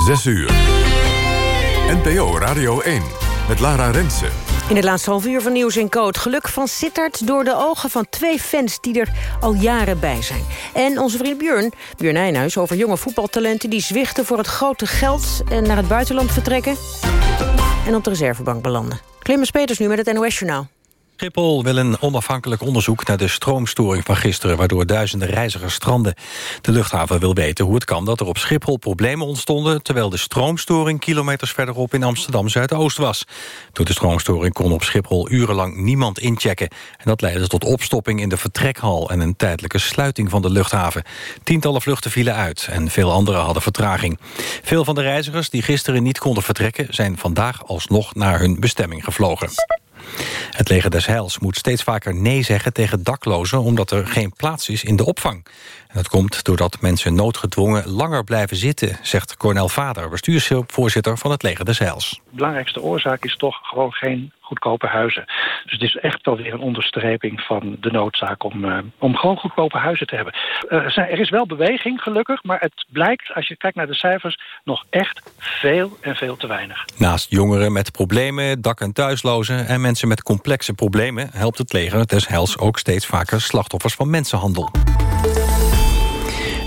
6 uur. NPO Radio 1 met Lara Rensen. In het laatste half uur van Nieuws in Code. Geluk van Sittard door de ogen van twee fans die er al jaren bij zijn. En onze vriend Björn, Björn Nijnhuis, over jonge voetbaltalenten... die zwichten voor het grote geld en naar het buitenland vertrekken... en op de reservebank belanden. Clemens Peters nu met het NOS Journaal. Schiphol wil een onafhankelijk onderzoek naar de stroomstoring van gisteren... waardoor duizenden reizigers stranden. De luchthaven wil weten hoe het kan dat er op Schiphol problemen ontstonden... terwijl de stroomstoring kilometers verderop in Amsterdam-Zuidoost was. Door de stroomstoring kon op Schiphol urenlang niemand inchecken. En dat leidde tot opstopping in de vertrekhal... en een tijdelijke sluiting van de luchthaven. Tientallen vluchten vielen uit en veel anderen hadden vertraging. Veel van de reizigers die gisteren niet konden vertrekken... zijn vandaag alsnog naar hun bestemming gevlogen. Het leger des Heils moet steeds vaker nee zeggen tegen daklozen... omdat er geen plaats is in de opvang. En dat komt doordat mensen noodgedwongen langer blijven zitten... zegt Cornel Vader, bestuursvoorzitter van het leger des Heils. De belangrijkste oorzaak is toch gewoon geen goedkope huizen. Dus het is echt wel weer een onderstreping van de noodzaak om, uh, om gewoon goedkope huizen te hebben. Uh, er, is wel beweging, gelukkig, maar het blijkt, als je kijkt naar de cijfers, nog echt veel en veel te weinig. Naast jongeren met problemen, dak- en thuislozen en mensen met complexe problemen helpt het leger des Heils ook steeds vaker slachtoffers van mensenhandel.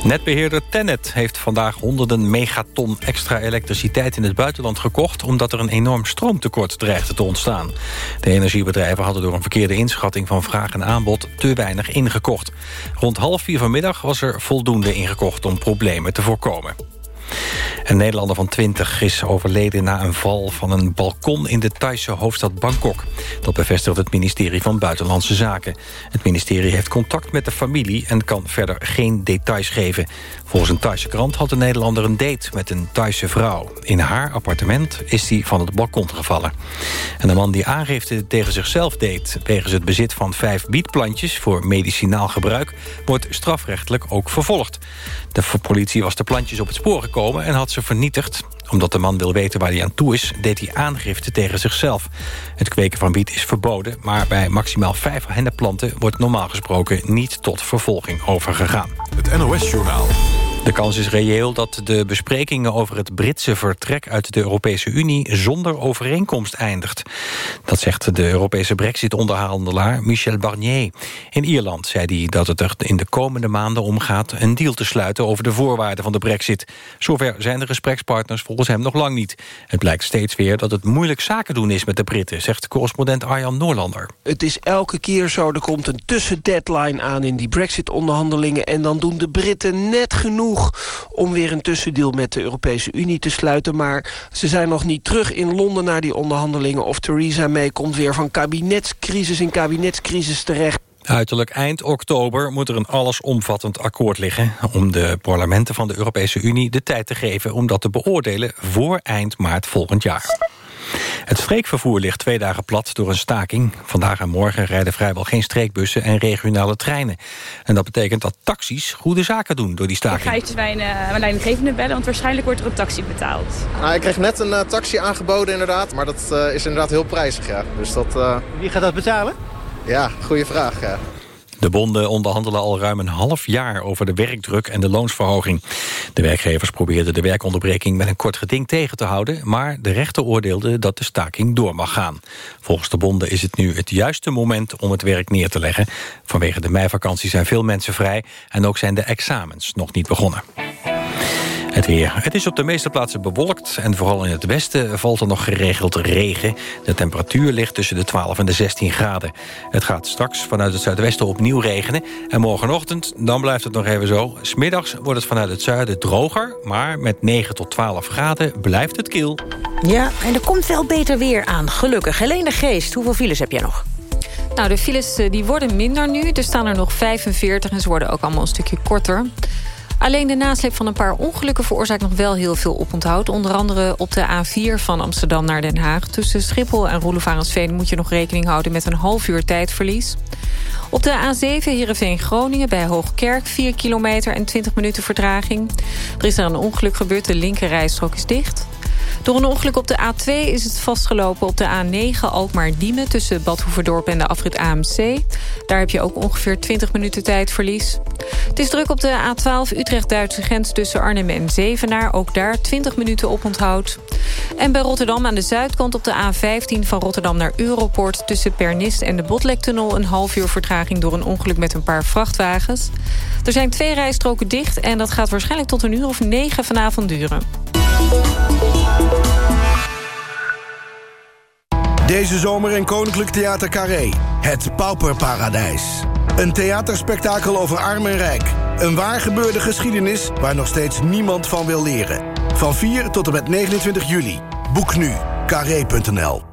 Netbeheerder Tennet heeft vandaag honderden megaton extra elektriciteit in het buitenland gekocht... omdat er een enorm stroomtekort dreigde te ontstaan. De energiebedrijven hadden door een verkeerde inschatting van vraag en aanbod te weinig ingekocht. Rond half vier vanmiddag was er voldoende ingekocht om problemen te voorkomen. Een Nederlander van 20 is overleden na een val van een balkon in de Thaise hoofdstad Bangkok. Dat bevestigt het ministerie van Buitenlandse Zaken. Het ministerie heeft contact met de familie en kan verder geen details geven. Volgens een Thaise krant had de Nederlander een date met een Thaise vrouw. In haar appartement is hij van het balkon gevallen. En de man die aangifte tegen zichzelf deed... wegens het bezit van vijf wietplantjes voor medicinaal gebruik... wordt strafrechtelijk ook vervolgd. De politie was de plantjes op het spoor gekomen en had ze vernietigd. Omdat de man wil weten waar hij aan toe is, deed hij aangifte tegen zichzelf. Het kweken van wiet is verboden, maar bij maximaal vijf hennepplanten... wordt normaal gesproken niet tot vervolging overgegaan. Het NOS-journaal. De kans is reëel dat de besprekingen over het Britse vertrek uit de Europese Unie zonder overeenkomst eindigt. Dat zegt de Europese brexit-onderhandelaar Michel Barnier. In Ierland zei hij dat het er in de komende maanden om gaat een deal te sluiten over de voorwaarden van de brexit. Zover zijn de gesprekspartners volgens hem nog lang niet. Het blijkt steeds weer dat het moeilijk zaken doen is met de Britten, zegt correspondent Arjan Noorlander. Het is elke keer zo, er komt een tussendeadline aan in die brexit-onderhandelingen en dan doen de Britten net genoeg om weer een tussendeal met de Europese Unie te sluiten. Maar ze zijn nog niet terug in Londen naar die onderhandelingen... of Theresa May komt weer van kabinetscrisis in kabinetscrisis terecht. Uiterlijk eind oktober moet er een allesomvattend akkoord liggen... om de parlementen van de Europese Unie de tijd te geven... om dat te beoordelen voor eind maart volgend jaar. Het streekvervoer ligt twee dagen plat door een staking. Vandaag en morgen rijden vrijwel geen streekbussen en regionale treinen. En dat betekent dat taxis goede zaken doen door die staking. Ik ga eventjes mijn, uh, mijn leidinggevende bellen, want waarschijnlijk wordt er een taxi betaald. Nou, ik kreeg net een uh, taxi aangeboden inderdaad, maar dat uh, is inderdaad heel prijzig. Ja. Dus dat, Wie gaat dat betalen? Ja, goede vraag. Ja. De bonden onderhandelen al ruim een half jaar over de werkdruk en de loonsverhoging. De werkgevers probeerden de werkonderbreking met een kort geding tegen te houden... maar de rechter oordeelde dat de staking door mag gaan. Volgens de bonden is het nu het juiste moment om het werk neer te leggen. Vanwege de meivakantie zijn veel mensen vrij... en ook zijn de examens nog niet begonnen. Het weer. Het is op de meeste plaatsen bewolkt... en vooral in het westen valt er nog geregeld regen. De temperatuur ligt tussen de 12 en de 16 graden. Het gaat straks vanuit het zuidwesten opnieuw regenen. En morgenochtend, dan blijft het nog even zo. Smiddags wordt het vanuit het zuiden droger... maar met 9 tot 12 graden blijft het kil. Ja, en er komt wel beter weer aan, gelukkig. Helene Geest, hoeveel files heb jij nog? Nou, de files eh, die worden minder nu. Er staan er nog 45 en ze worden ook allemaal een stukje korter. Alleen de nasleep van een paar ongelukken veroorzaakt nog wel heel veel oponthoud. Onder andere op de A4 van Amsterdam naar Den Haag. Tussen Schiphol en Roelevarensveen moet je nog rekening houden met een half uur tijdverlies. Op de A7 Heerenveen-Groningen bij Hoogkerk 4 kilometer en 20 minuten vertraging. Er is er een ongeluk gebeurd, de linkerrijstrook is dicht. Door een ongeluk op de A2 is het vastgelopen op de A9 Alkmaar-Diemen... tussen Bad Hoeverdorp en de afrit AMC. Daar heb je ook ongeveer 20 minuten tijdverlies. Het is druk op de A12 Utrecht-Duitse grens tussen Arnhem en Zevenaar. Ook daar 20 minuten op onthoud. En bij Rotterdam aan de zuidkant op de A15 van Rotterdam naar Europort... tussen Pernist en de Botlektunnel een half uur vertraging... door een ongeluk met een paar vrachtwagens. Er zijn twee rijstroken dicht en dat gaat waarschijnlijk tot een uur of negen vanavond duren. Deze zomer in Koninklijk Theater Carré. Het Pauperparadijs. Een theaterspektakel over arm en rijk. Een waar gebeurde geschiedenis waar nog steeds niemand van wil leren. Van 4 tot en met 29 juli. Boek nu. Carré.nl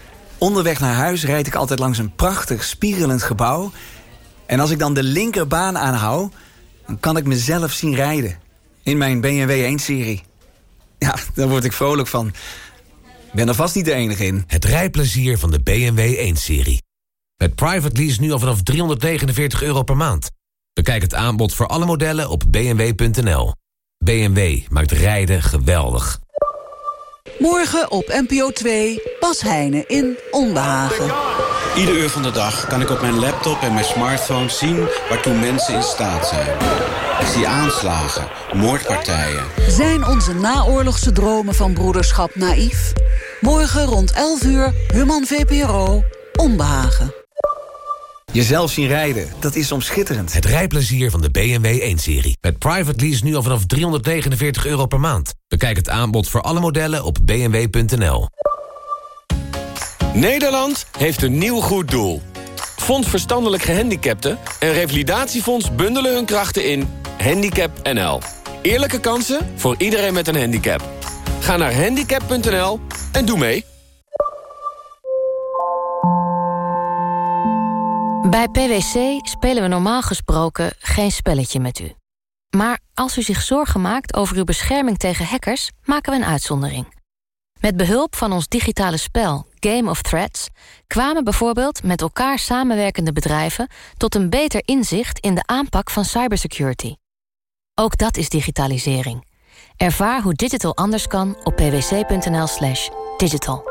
Onderweg naar huis rijd ik altijd langs een prachtig spiegelend gebouw... en als ik dan de linkerbaan aanhoud, dan kan ik mezelf zien rijden. In mijn BMW 1-serie. Ja, daar word ik vrolijk van. Ik ben er vast niet de enige in. Het rijplezier van de BMW 1-serie. Met private lease nu al vanaf 349 euro per maand. Bekijk het aanbod voor alle modellen op bmw.nl. BMW maakt rijden geweldig. Morgen op NPO 2, Bas Heijnen in Onbehagen. Ieder uur van de dag kan ik op mijn laptop en mijn smartphone zien waartoe mensen in staat zijn. Ik zie aanslagen, moordpartijen. Zijn onze naoorlogse dromen van broederschap naïef? Morgen rond 11 uur, Human VPRO, Onbehagen. Jezelf zien rijden, dat is soms schitterend. Het rijplezier van de BMW 1-serie. Met private lease nu al vanaf 349 euro per maand. Bekijk het aanbod voor alle modellen op bmw.nl. Nederland heeft een nieuw goed doel. Fonds Verstandelijk Gehandicapten en Revalidatiefonds bundelen hun krachten in Handicap NL. Eerlijke kansen voor iedereen met een handicap. Ga naar handicap.nl en doe mee. Bij PwC spelen we normaal gesproken geen spelletje met u. Maar als u zich zorgen maakt over uw bescherming tegen hackers... maken we een uitzondering. Met behulp van ons digitale spel Game of Threats... kwamen bijvoorbeeld met elkaar samenwerkende bedrijven... tot een beter inzicht in de aanpak van cybersecurity. Ook dat is digitalisering. Ervaar hoe digital anders kan op pwc.nl slash digital.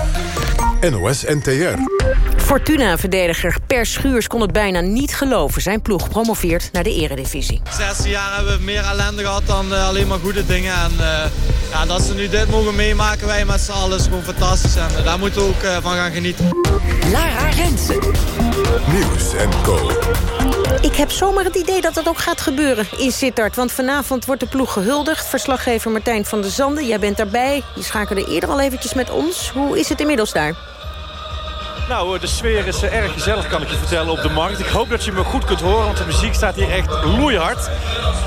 NOS NTR. Fortuna-verdediger Per Schuurs kon het bijna niet geloven. Zijn ploeg promoveert naar de eredivisie. De zesde jaar hebben we meer ellende gehad dan uh, alleen maar goede dingen. En uh, ja, dat ze nu dit mogen meemaken, wij met z'n allen, is gewoon fantastisch. En uh, daar moeten we ook van gaan genieten. Lara Rensen. Nieuws en Co. Ik heb zomaar het idee dat dat ook gaat gebeuren in Sittard. Want vanavond wordt de ploeg gehuldigd. Verslaggever Martijn van der Zanden, jij bent daarbij. Je schakelde eerder al eventjes met ons. Hoe is het inmiddels daar? Nou, de sfeer is erg gezellig, kan ik je vertellen, op de markt. Ik hoop dat je me goed kunt horen, want de muziek staat hier echt loeihard.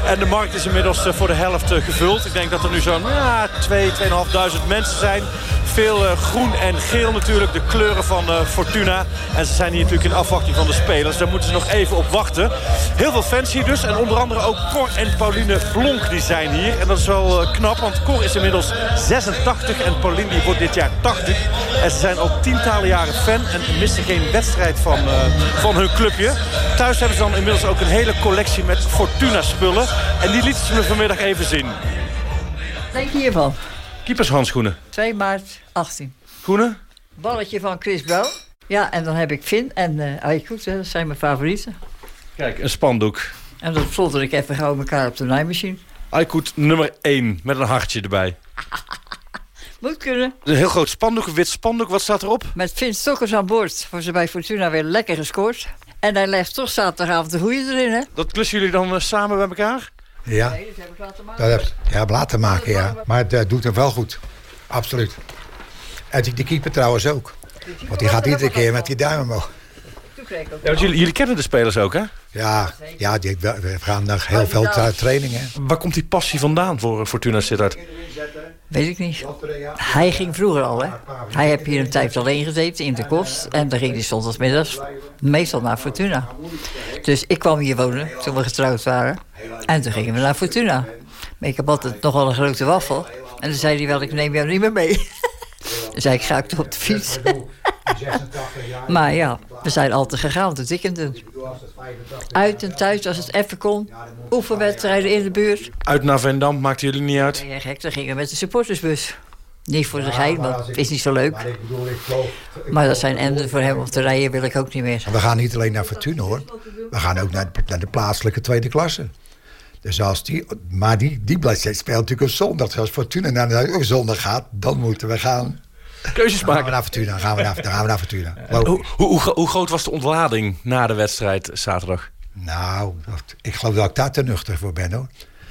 En de markt is inmiddels voor de helft gevuld. Ik denk dat er nu zo'n ja, 2, 2.500 mensen zijn. Veel groen en geel natuurlijk, de kleuren van Fortuna. En ze zijn hier natuurlijk in afwachting van de spelers. Daar moeten ze nog even op wachten. Heel veel fans hier dus. En onder andere ook Cor en Pauline Blonk die zijn hier. En dat is wel knap, want Cor is inmiddels 86 en Pauline wordt dit jaar 80. En ze zijn al tientallen jaren fan en missen geen wedstrijd van, van hun clubje. Thuis hebben ze dan inmiddels ook een hele collectie met Fortuna spullen. En die lieten ze me vanmiddag even zien. Denk je hiervan? Keepershandschoenen. 2 maart 18. Groene? Balletje van Chris Brown. Ja, en dan heb ik Finn en uh, dat zijn mijn favorieten. Kijk, een spandoek. En dat vlotter ik even gauw elkaar op de naaimachine. Aykut nummer 1, met een hartje erbij. Moet kunnen. Een heel groot spandoek, een wit spandoek. Wat staat erop? Met Vin Stokkers aan boord. Voor ze bij Fortuna weer lekker gescoord. En hij legt toch zaterdagavond de goeie erin, hè? Dat klussen jullie dan eh, samen bij elkaar? Ja, Nee, dat hebben we laten maken. dat heb, ja, laten maken, ja. Maar het eh, doet hem wel goed. Absoluut. En die, die keeper trouwens ook. Want die gaat iedere keer met die duim omhoog. Ja, want jullie, jullie kennen de spelers ook, hè? Ja, ja die, we, we gaan naar heel veel tra- trainingen. Waar komt die passie vandaan voor eh, Fortuna Sittard? Weet ik niet. Hij ging vroeger al, hè. Hij heeft hier een tijd alleen gezeten in de kost. En dan ging hij zondagsmiddags meestal naar Fortuna. Dus ik kwam hier wonen toen we getrouwd waren. En toen gingen we naar Fortuna. Maar ik heb altijd nogal een grote waffel. En dan zei hij wel, ik neem jou niet meer mee. Dan zei ik, ga ik toch op de fiets. maar ja, we zijn altijd gegaan tot Dickenden. Uit en thuis als het even kon. Oefenwedstrijden in de buurt. Uit naar Vendam, maakte jullie niet uit? Nee, gek, dan gingen we met de supportersbus. Niet voor de gein, want het is niet zo leuk. Maar dat zijn enden voor hem om te rijden wil ik ook niet meer. We gaan niet alleen naar Fortuna hoor. We gaan ook naar, naar de plaatselijke tweede klasse. Dus als die, maar die, die bladzijde speelt natuurlijk op zondag. Dus als Fortuna naar de zondag gaat, dan moeten we gaan. Keuzes Dan gaan maken. we naar Fortuna, gaan we naar, dan gaan we naar Fortuna. Hoe, hoe, hoe, gro- hoe groot was de ontlading na de wedstrijd zaterdag? Nou, dat- ik geloof dat ik daar te nuchter voor ben hoor.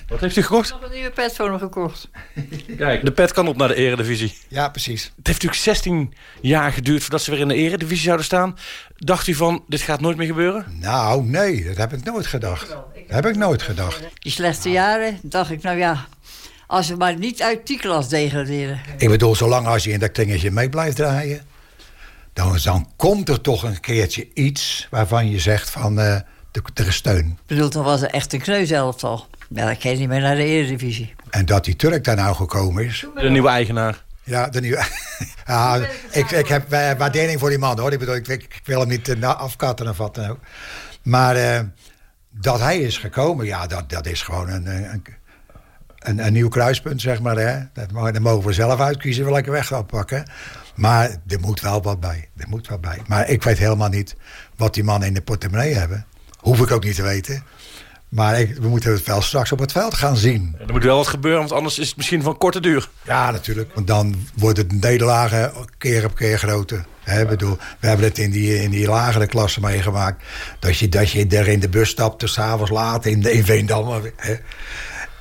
Wat heeft u gekocht? nog een nieuwe pet voor hem gekocht. Kijk, de pet kan op naar de eredivisie. Ja, precies. Het heeft natuurlijk 16 jaar geduurd voordat ze weer in de eredivisie zouden staan. Dacht u van, dit gaat nooit meer gebeuren? Nou, nee, dat heb ik nooit gedacht. Dat heb ik nooit gedacht. Die slechte jaren, dacht ik, nou ja... als we maar niet uit die klas degraderen. Ik bedoel, zolang als je in dat kringetje mee blijft draaien... dan, dan komt er toch een keertje iets waarvan je zegt van... eh er, is steun. Ik bedoel, dan was er echt een kneuzelftal. Ja, dan kan je niet meer naar de eredivisie. En dat die Turk daar nou gekomen is... De nieuwe eigenaar. Ja, de nieuwe... ja, ik, ik heb eh, waardering voor die man, hoor. Ik, bedoel, ik, ik, ik wil hem niet eh, afkatten of wat dan ook. Maar eh, dat hij is gekomen, ja, dat, dat is gewoon een, een, een, een nieuw kruispunt, zeg maar. Hè? Dat, mogen we zelf uitkiezen welke weg we pakken. Maar er moet wel wat bij. Er moet wat bij. Maar ik weet helemaal niet wat die mannen in de portemonnee hebben. Hoef ik ook niet te weten. Maar ik, we moeten het wel straks op het veld gaan zien. Er moet wel wat gebeuren, want anders is het misschien van korte duur. Ja, natuurlijk. Want dan worden de nederlagen keer op keer groter. Bedoel, we hebben het in die, in die lagere klassen meegemaakt. Dat je, dat je er in de bus stapte, s'avonds laat in, in Veendam.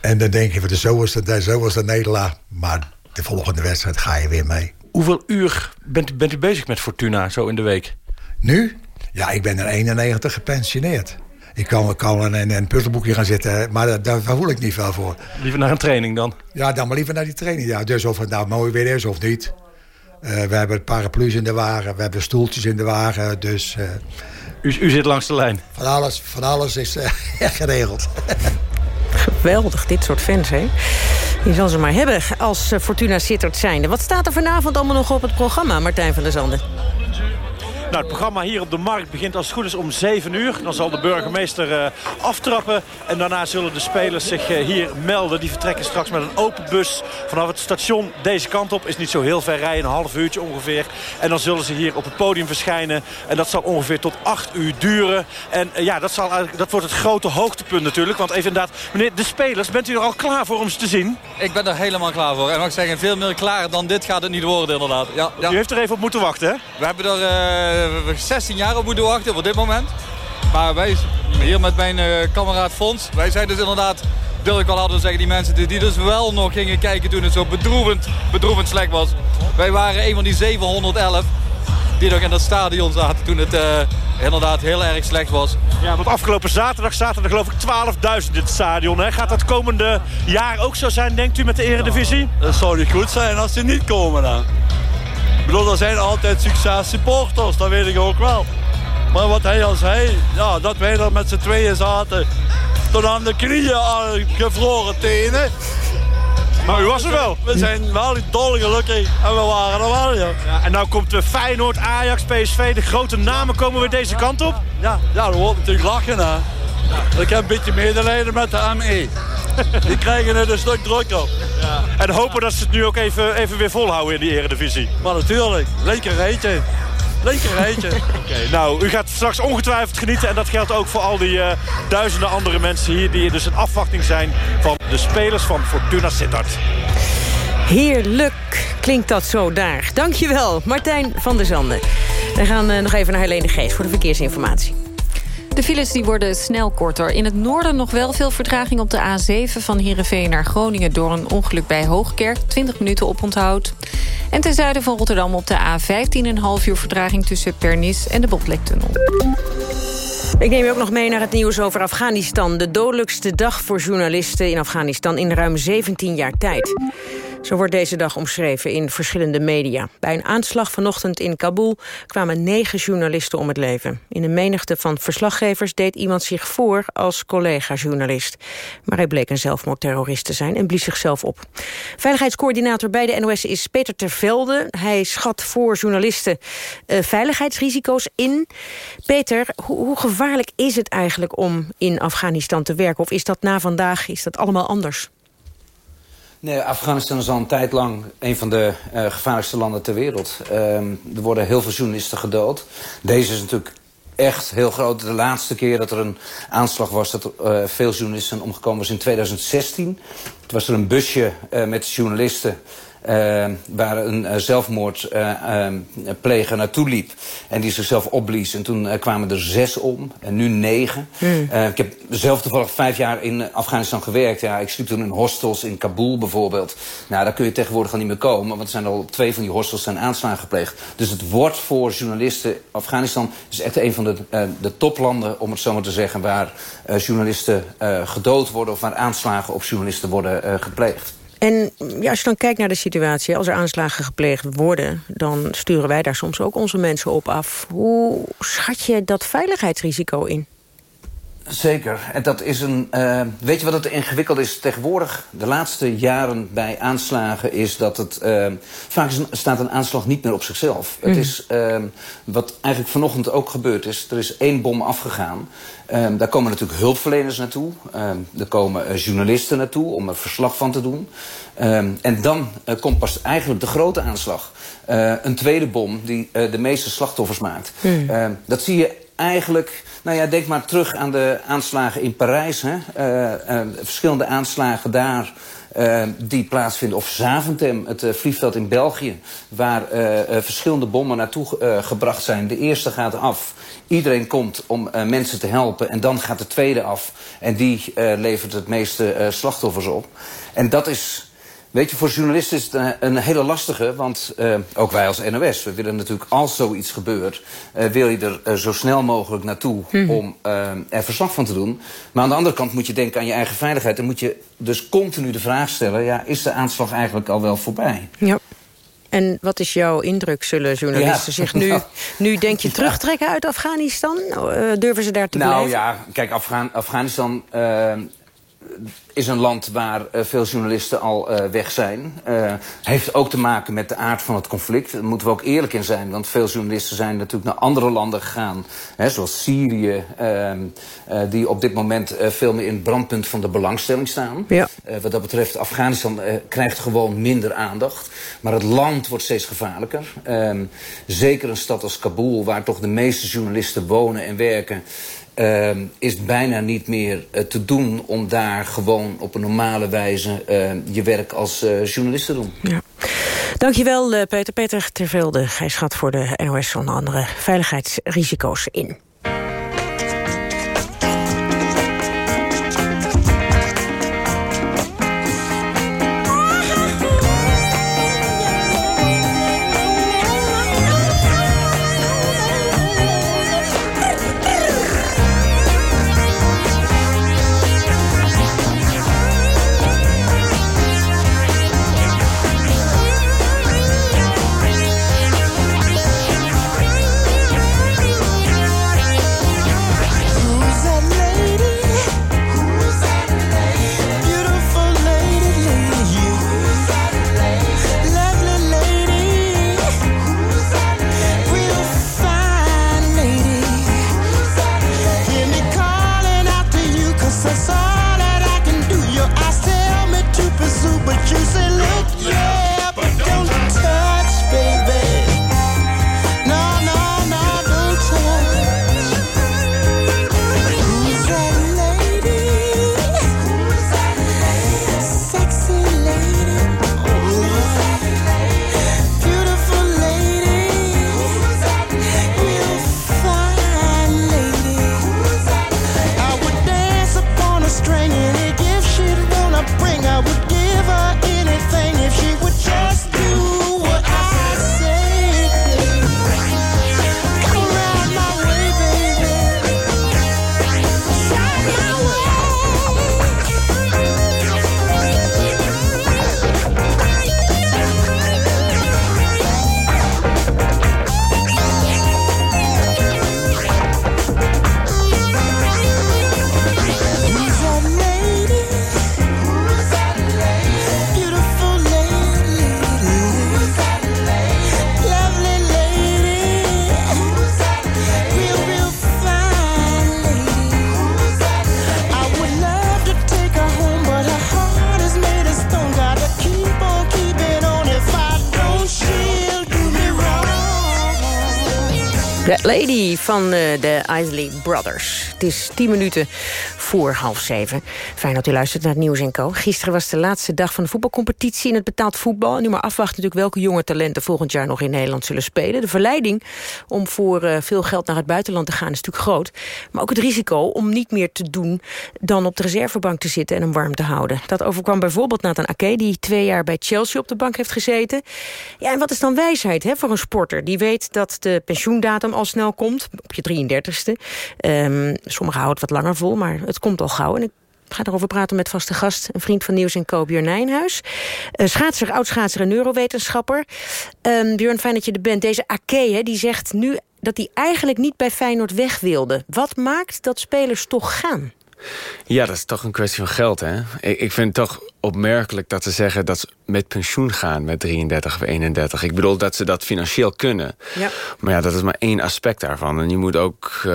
En dan denk je, van, zo was de, zo was de nederlaag. Maar de volgende wedstrijd ga je weer mee. Hoeveel uur bent, bent u bezig met Fortuna zo in de week? Nu? Ja, ik ben er 91 gepensioneerd. Ik kan, kan in een puzzelboekje gaan zitten, maar daar, daar voel ik niet veel voor. Liever naar een training dan? Ja, dan maar liever naar die training. Ja, dus of het nou mooi weer is of niet. Eh, we hebben paraplu's in de wagen, we hebben stoeltjes in de wagen. Dus eh, U, u zit langs de lijn. van, alles, van alles is eh, geregeld. Geweldig, dit soort fans, hè? Je zal ze maar hebben als Fortuna Sittard zijnde. Wat staat er vanavond allemaal nog op het programma, Martijn van der Zanden? Nou, het programma hier op de Markt begint als het goed is om 7 uur. Dan zal de burgemeester eh, aftrappen. En daarna zullen de spelers zich eh, hier melden. Die vertrekken straks met een open bus vanaf het station deze kant op. Is niet zo heel ver rijden, een half uurtje ongeveer. En dan zullen ze hier op het podium verschijnen. En dat zal ongeveer tot 8 uur duren. En eh, ja, dat, zal, dat wordt het grote hoogtepunt natuurlijk. Want even inderdaad, meneer, de spelers, bent u er al klaar voor om ze te zien? Ik ben er helemaal klaar voor. En mag ik zeggen, veel meer klaar dan dit gaat het niet worden inderdaad. Ja, ja. U heeft er even op moeten wachten, hè? We hebben er 16 jaar op moeten wachten voor dit moment. Maar wij, hier met mijn eh, kameraad Fons, wij zijn dus inderdaad, wil ik wel hadden zeggen, die mensen die, die dus wel nog gingen kijken toen het zo bedroevend, bedroevend slecht was. Wij waren een van die 711 die nog in dat stadion zaten toen het eh, inderdaad heel erg slecht was. Ja, want afgelopen zaterdag zaten er geloof ik 12.000 in het stadion. Hè? Gaat dat komende jaar ook zo zijn, denkt u, met de eredivisie? Dat zou niet goed zijn als ze niet komen dan. Ik bedoel, er zijn altijd succes supporters, dat weet ik ook wel. Maar wat hij al zei, ja, dat wij er met z'n tweeën zaten... tot aan de knieën aan gevroren tenen. Maar u was er wel. We zijn wel dolgelukkig en we waren er wel, ja. Ja, en nou komt de Feyenoord, Ajax, PSV, de grote namen komen weer deze kant op. Ja, ja dat wordt natuurlijk lachen, hè. Ik heb een beetje medelijden met de ME. Die krijgen het een stuk drukker. En hopen dat ze het nu ook even, even weer volhouden in die eredivisie. Maar natuurlijk, lekker rijtje. Lekker rijtje. Oké, nou, u gaat straks ongetwijfeld genieten. En dat geldt ook voor al die eh, duizenden andere mensen hier... die dus in afwachting zijn van de spelers van Fortuna Sittard. Heerlijk klinkt dat zo daar. Dankjewel, Martijn van der Zanden. We gaan uh, nog even naar Helene Geest voor de verkeersinformatie. De files die worden snel korter. In het noorden nog wel veel vertraging op de A7 van Heerenveen naar Groningen... door een ongeluk bij Hoogkerk, 20 minuten oponthoud. En ten zuiden van Rotterdam op de A15 een half uur vertraging... tussen Pernis en de Botlektunnel. Ik neem je ook nog mee naar het nieuws over Afghanistan. De dodelijkste dag voor journalisten in Afghanistan in ruim 17 jaar tijd. Zo wordt deze dag omschreven in verschillende media. Bij een aanslag vanochtend in Kabul kwamen negen journalisten om het leven. In een menigte van verslaggevers deed iemand zich voor als collega-journalist. Maar hij bleek een zelfmoordterrorist te zijn en blies zichzelf op. Veiligheidscoördinator bij de NOS is Peter Tervelde. Hij schat voor journalisten uh, veiligheidsrisico's in. Peter, hoe, hoe gevaarlijk is het eigenlijk om in Afghanistan te werken? Of is dat na vandaag is dat allemaal anders? Afghanistan is al een tijd lang een van de uh, gevaarlijkste landen ter wereld. Uh, er worden heel veel journalisten gedood. Deze is natuurlijk echt heel groot. De laatste keer dat er een aanslag was dat uh, veel journalisten omgekomen was in 2016. Toen was er een busje uh, met journalisten uh, waar een uh, zelfmoordpleger uh, naartoe liep. En die zichzelf opblies. En toen kwamen er zes om. En nu negen. Mm. ik heb zelf toevallig vijf jaar in Afghanistan gewerkt. Ja, ik sliep toen in hostels in Kabul bijvoorbeeld. Nou, daar kun je tegenwoordig al niet meer komen. Want er zijn al twee van die hostels zijn aanslagen gepleegd. Dus het wordt voor journalisten... Afghanistan is echt een van de, de toplanden, om het zo maar te zeggen... waar journalisten gedood worden of waar aanslagen op journalisten worden gepleegd. En ja, als je dan kijkt naar de situatie, als er aanslagen gepleegd worden... dan sturen wij daar soms ook onze mensen op af. Hoe schat je dat veiligheidsrisico in? Zeker. En dat is een. Uh, weet je wat het ingewikkeld is tegenwoordig? De laatste jaren bij aanslagen is dat het. Uh, vaak staat een aanslag niet meer op zichzelf. Mm. Het is uh, wat eigenlijk vanochtend ook gebeurd is. Er is één bom afgegaan. Daar komen natuurlijk hulpverleners naartoe. Er komen journalisten naartoe om er verslag van te doen. En dan komt pas eigenlijk de grote aanslag. Een tweede bom die de meeste slachtoffers maakt. Mm. dat zie je eigenlijk... Nou ja, denk maar terug aan de aanslagen in Parijs. Hè? verschillende aanslagen daar... Uh, die plaatsvinden. Of Zaventem, het vliegveld in België... waar verschillende bommen naartoe gebracht zijn. De eerste gaat af. Iedereen komt om mensen te helpen. En dan gaat de tweede af. En die levert het meeste slachtoffers op. En dat is Weet je, voor journalisten is het een, hele lastige, want uh, ook wij als NOS, we willen natuurlijk als zoiets gebeurt, uh, wil je er uh, zo snel mogelijk naartoe mm. om er verslag van te doen. Maar aan de andere kant moet je denken aan je eigen veiligheid en moet je dus continu de vraag stellen, ja, is de aanslag eigenlijk al wel voorbij? Ja. En wat is jouw indruk? Zullen journalisten ja. zich nu, nou, nu denk je, terugtrekken uit Afghanistan? durven ze daar te nou, blijven? Nou ja, kijk, Afghan Afghanistan is een land waar uh, veel journalisten al uh, weg zijn. Uh, heeft ook te maken met de aard van het conflict. Daar moeten we ook eerlijk in zijn. Want veel journalisten zijn natuurlijk naar andere landen gegaan. Hè, zoals Syrië. Ehm, die op dit moment veel meer in het brandpunt van de belangstelling staan. Ja. wat dat betreft, Afghanistan krijgt gewoon minder aandacht. Maar het land wordt steeds gevaarlijker. Ehm, zeker een stad als Kabul, waar toch de meeste journalisten wonen en werken... Uh, is bijna niet meer uh, te doen om daar gewoon op een normale wijze uh, je werk als uh, journalist te doen. Ja. Dankjewel Peter. Peter Tervelde, hij schat voor de NOS onder andere veiligheidsrisico's in. That Lady van uh, de Isley Brothers. Het is tien minuten voor half zeven. Fijn dat u luistert naar het Nieuws Co. Gisteren was de laatste dag van de voetbalcompetitie in het betaald voetbal. En nu maar afwachten natuurlijk welke jonge talenten volgend jaar nog in Nederland zullen spelen. De verleiding om voor uh, veel geld naar het buitenland te gaan is natuurlijk groot. Maar ook het risico om niet meer te doen dan op de reservebank te zitten en hem warm te houden. Dat overkwam bijvoorbeeld Nathan Ake, die twee jaar bij Chelsea op de bank heeft gezeten. Ja, en wat is dan wijsheid hè, voor een sporter? Die weet dat de pensioendatum al snel komt, op je 33ste. Um, sommigen houden het wat langer vol, maar het komt al gauw. En ik ga erover praten met vaste gast, een vriend van Nieuws en Co, Björn Nijnhuis. Uh, schaatser, oud-schaatser en neurowetenschapper. Um, Björn, fijn dat je er bent. Deze Ake, die zegt nu dat hij eigenlijk niet bij Feyenoord weg wilde. Wat maakt dat spelers toch gaan? Ja, dat is toch een kwestie van geld, hè? Ik, ik vind het toch opmerkelijk dat ze zeggen dat ze met pensioen gaan met 33 of 31. Ik bedoel dat ze dat financieel kunnen. Ja. Maar ja, dat is maar één aspect daarvan. En je moet ook uh,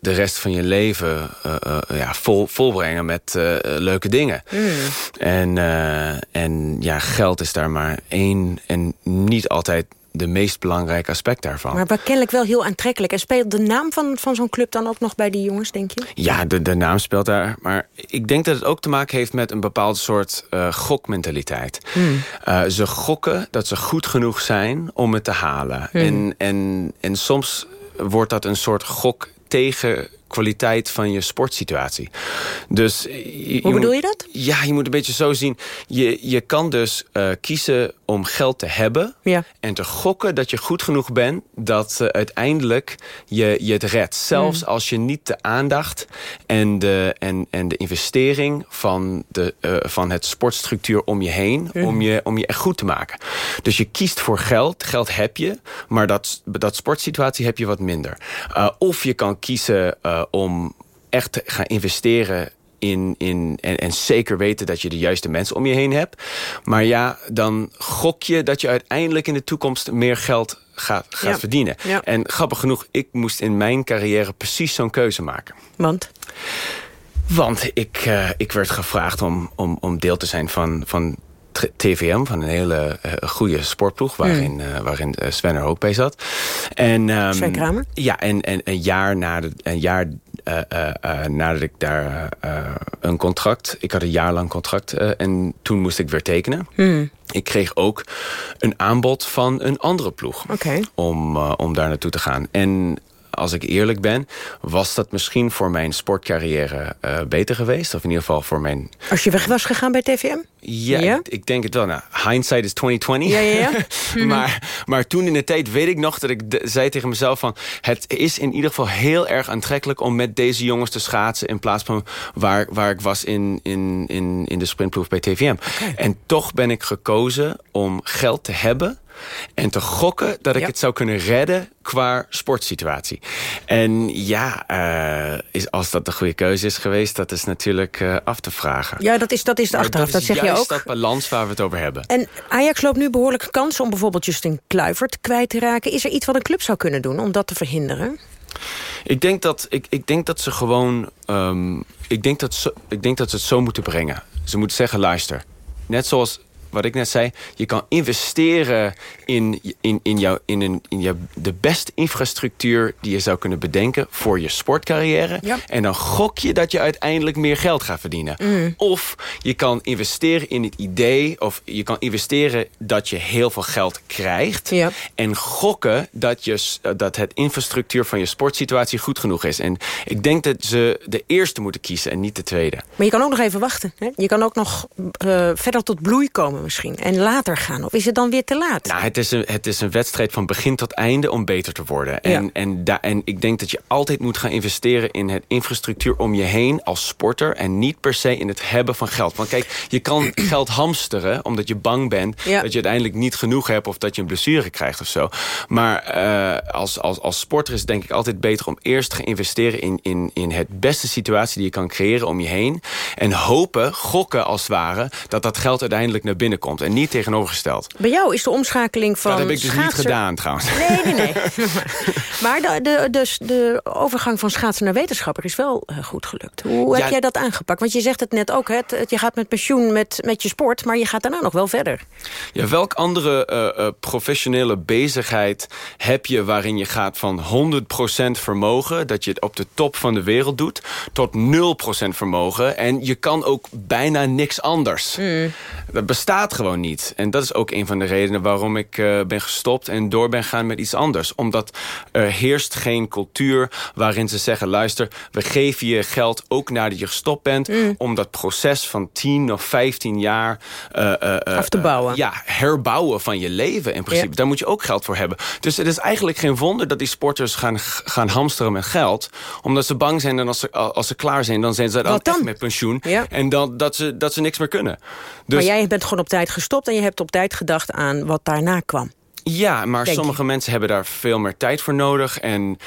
de rest van je leven uh, uh, ja, vol, volbrengen met leuke dingen. Mm. En, en ja, geld is daar maar één en niet altijd de meest belangrijke aspect daarvan. Maar kennelijk wel heel aantrekkelijk. En speelt de naam van, van zo'n club dan ook nog bij die jongens, denk je? Ja, de, de naam speelt daar. Maar ik denk dat het ook te maken heeft met een bepaald soort uh, gokmentaliteit. Hmm. Uh, ze gokken dat ze goed genoeg zijn om het te halen. Hmm. En, en, en soms wordt dat een soort gok tegen kwaliteit van je sportsituatie. Dus Hoe bedoel je dat? Ja, je moet een beetje zo zien. Je, je kan dus uh, kiezen om geld te hebben... Ja. en te gokken dat je goed genoeg bent... dat uh, uiteindelijk je, je het redt. Zelfs mm. als je niet de aandacht en de, en, en de investering... van, de, uh, van het sportstructuur om je heen... Mm. Om, je, om je echt goed te maken. Dus je kiest voor geld. Geld heb je, maar dat, dat sportsituatie heb je wat minder. of je kan kiezen om echt te gaan investeren in, in, en, en zeker weten dat je de juiste mensen om je heen hebt. Maar ja, dan gok je dat je uiteindelijk in de toekomst meer geld gaat, gaat verdienen. Ja. En grappig genoeg, ik moest in mijn carrière precies zo'n keuze maken. Want? Want ik, uh, ik werd gevraagd om, om, om deel te zijn van, van TVM, van een hele uh, goede sportploeg... waarin, mm. uh, waarin Sven er ook bij zat. En, um, Sven Kramer? Ja, en, en een jaar, na de, een jaar nadat ik daar een contract... Ik had een jaar lang contract en toen moest ik weer tekenen. Mm. Ik kreeg ook een aanbod van een andere ploeg. Okay. Om, om daar naartoe te gaan. En als ik eerlijk ben, was dat misschien voor mijn sportcarrière uh, beter geweest. Of in ieder geval voor mijn... Als je weg was gegaan bij TVM? Ja, ja? Ik, ik, denk het wel. Nou, hindsight is 2020. Ja, ja, ja. maar, maar toen in de tijd weet ik nog dat ik zei tegen mezelf van... het is in ieder geval heel erg aantrekkelijk om met deze jongens te schaatsen... in plaats van waar, waar ik was in, in, in, in de sprintploeg bij TVM. Okay. En toch ben ik gekozen om geld te hebben en te gokken dat ik Ja. het zou kunnen redden qua sportsituatie. En ja, uh, is, als dat de goede keuze is geweest... dat is natuurlijk uh, af te vragen. Ja, dat is, dat is de achteraf, dat is zeg je ook. dat balans waar we het over hebben. En Ajax loopt nu behoorlijk kans om bijvoorbeeld Justin Kluivert kwijt te raken. Is er iets wat een club zou kunnen doen om dat te verhinderen? Ik denk dat, ik, ik denk dat ze gewoon... Um, ik, denk dat ze, ik denk dat ze het zo moeten brengen. Ze moeten zeggen, luister. Net zoals wat ik net zei, je kan investeren in, in, in, jou, in, een, in jou, de beste infrastructuur die je zou kunnen bedenken voor je sportcarrière. Ja. En dan gok je dat je uiteindelijk meer geld gaat verdienen. Mm. Of je kan investeren in het idee, of je kan investeren dat je heel veel geld krijgt. Ja. En gokken dat, je, dat het infrastructuur van je sportsituatie goed genoeg is. En ik denk dat ze de eerste moeten kiezen en niet de tweede. Maar je kan ook nog even wachten. Hè? Je kan ook nog uh, verder tot bloei komen misschien. En later gaan. Of is het dan weer te laat? Nou, het is een, het is een wedstrijd van begin tot einde om beter te worden. En, Ja. en, da, en ik denk dat je altijd moet gaan investeren in het infrastructuur om je heen als sporter. En niet per se in het hebben van geld. Want kijk, je kan geld hamsteren omdat je bang bent Ja. dat je uiteindelijk niet genoeg hebt of dat je een blessure krijgt of zo. Maar uh, als, als, als sporter is het denk ik altijd beter om eerst te gaan investeren in, in, in het beste situatie die je kan creëren om je heen. En hopen, gokken als het ware, dat dat geld uiteindelijk naar binnen binnenkomt. En niet tegenovergesteld. Bij jou is de omschakeling van Dat heb ik dus niet gedaan trouwens. Nee, nee, nee. maar de, de, de, de overgang van schaatsen naar wetenschapper is wel eh, goed gelukt. Hoe Ja. heb jij dat aangepakt? Want je zegt het net ook, hè, je gaat met pensioen met, met je sport... maar je gaat daarna nog wel verder. Ja, welk andere eh, eh, professionele bezigheid heb je... waarin je gaat van 100% vermogen... dat je het op de top van de wereld doet... tot 0% vermogen. En je kan ook bijna niks anders. Dat bestaat gewoon niet. En dat is ook een van de redenen waarom ik eh, ben gestopt... en door ben gaan met iets anders. Omdat er heerst geen cultuur waarin ze zeggen... luister, we geven je geld ook nadat je gestopt bent... om dat proces van 10 of 15 jaar... eh, eh, Af te bouwen. ja, herbouwen van je leven in principe. Ja. Daar moet je ook geld voor hebben. Dus het is eigenlijk geen wonder dat die sporters gaan, gaan hamsteren met geld. Omdat ze bang zijn en als ze, als ze klaar zijn... dan zijn ze dan, dan? echt met pensioen. Ja. En dan, dat, ze, dat ze niks meer kunnen. Dus, Maar jij bent gewoon op tijd gestopt... en je hebt op tijd gedacht aan wat daarna kwam. Ja, maar Denk sommige mensen hebben daar veel meer tijd voor nodig. En,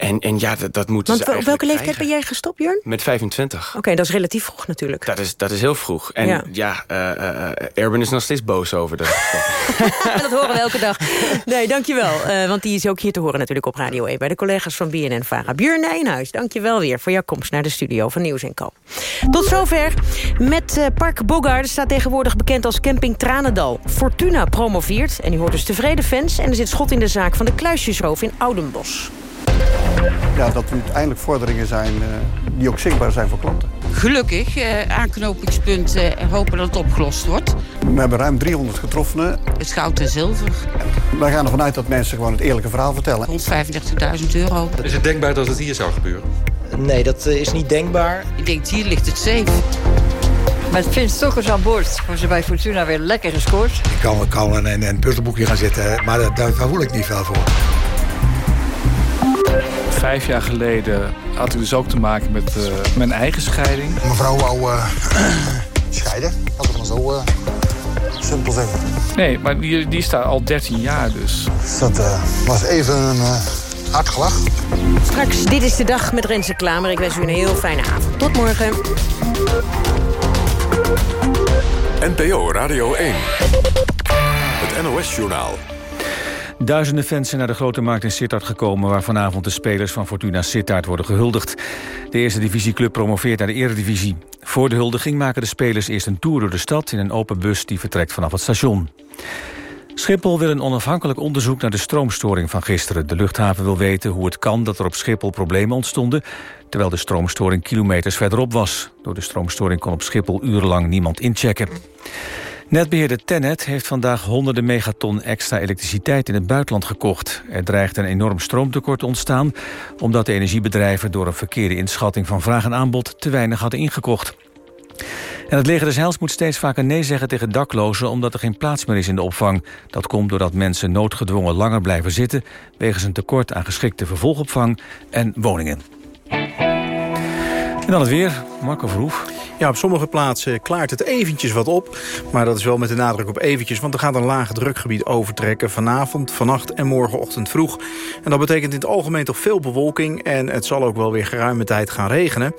en, en ja, dat, dat moeten Want ze op welke leeftijd krijgen. ben jij gestopt, Jurn? Met 25. Oké, dat is relatief vroeg natuurlijk. Dat is, dat is heel vroeg. En Ja. ja, eh, eh, eh, Erben is nog steeds boos over dat. dat horen we elke dag. Nee, dankjewel. eh want die is ook hier te horen natuurlijk op Radio 1... bij de collega's van BNN-Vara. Björn Nijnhuis, dankjewel weer voor jouw komst naar de studio van Nieuws en Co. Tot zover met Park Bogaard. staat tegenwoordig bekend als Camping Tranendal. Fortuna promoveert en u hoort dus tevreden fans... en er zit schot in de zaak van de Kluisjesroof in Oudenbos. Ja, dat er uiteindelijk vorderingen zijn eh, die ook zichtbaar zijn voor klanten. Gelukkig, eh, aanknopingspunt, eh, hopen dat het opgelost wordt. We hebben ruim 300 getroffenen. Het goud en zilver, Wij gaan ervan uit dat mensen gewoon het eerlijke verhaal vertellen. rond 35.000 euro. Is het denkbaar dat het hier zou gebeuren? Nee, dat is niet denkbaar. Ik denk, hier ligt het safe. Met Vin Stokkers aan boord hebben ze bij Fortuna weer lekker gescoord. Ik kan, kan een, een, een puzzelboekje gaan zitten, maar daar, daar voel ik niet veel voor. Vijf jaar geleden had ik dus ook te maken met eh, mijn eigen scheiding. Mevrouw wou eh, scheiden, we het maar zo eh, simpel zeggen. Nee, maar die, die staat al 13 jaar dus. Dat eh, was even een uh, hard gelach. Straks, dit is de dag met Renze Klamer. Ik wens u een heel fijne avond. Tot morgen. NPO Radio 1. Het NOS-journaal. Duizenden fans zijn naar de grote markt in Sittard gekomen... waar vanavond de spelers van Fortuna Sittard worden gehuldigd. De eerste divisieclub promoveert naar de eredivisie. Voor de huldiging maken de spelers eerst een tour door de stad... in een open bus die vertrekt vanaf het station. Schiphol wil een onafhankelijk onderzoek naar de stroomstoring van gisteren. De luchthaven wil weten hoe het kan dat er op Schiphol problemen ontstonden... terwijl de stroomstoring kilometers verderop was. Door de stroomstoring kon op Schiphol urenlang niemand inchecken. Netbeheerder Tennet heeft vandaag honderden megaton extra elektriciteit in het buitenland gekocht. Er dreigt een enorm stroomtekort te ontstaan... omdat de energiebedrijven door een verkeerde inschatting van vraag en aanbod te weinig hadden ingekocht. En het leger des Heils moet steeds vaker nee zeggen tegen daklozen... omdat er geen plaats meer is in de opvang. Dat komt doordat mensen noodgedwongen langer blijven zitten... wegens een tekort aan geschikte vervolgopvang en woningen. En dan het weer, Marco Verhoef. Ja, op sommige plaatsen klaart het eventjes wat op. Maar dat is wel met de nadruk op eventjes. Want er gaat een lage drukgebied overtrekken vanavond, vannacht en morgenochtend vroeg. En dat betekent in het algemeen toch veel bewolking. En het zal ook wel weer geruime tijd gaan regenen.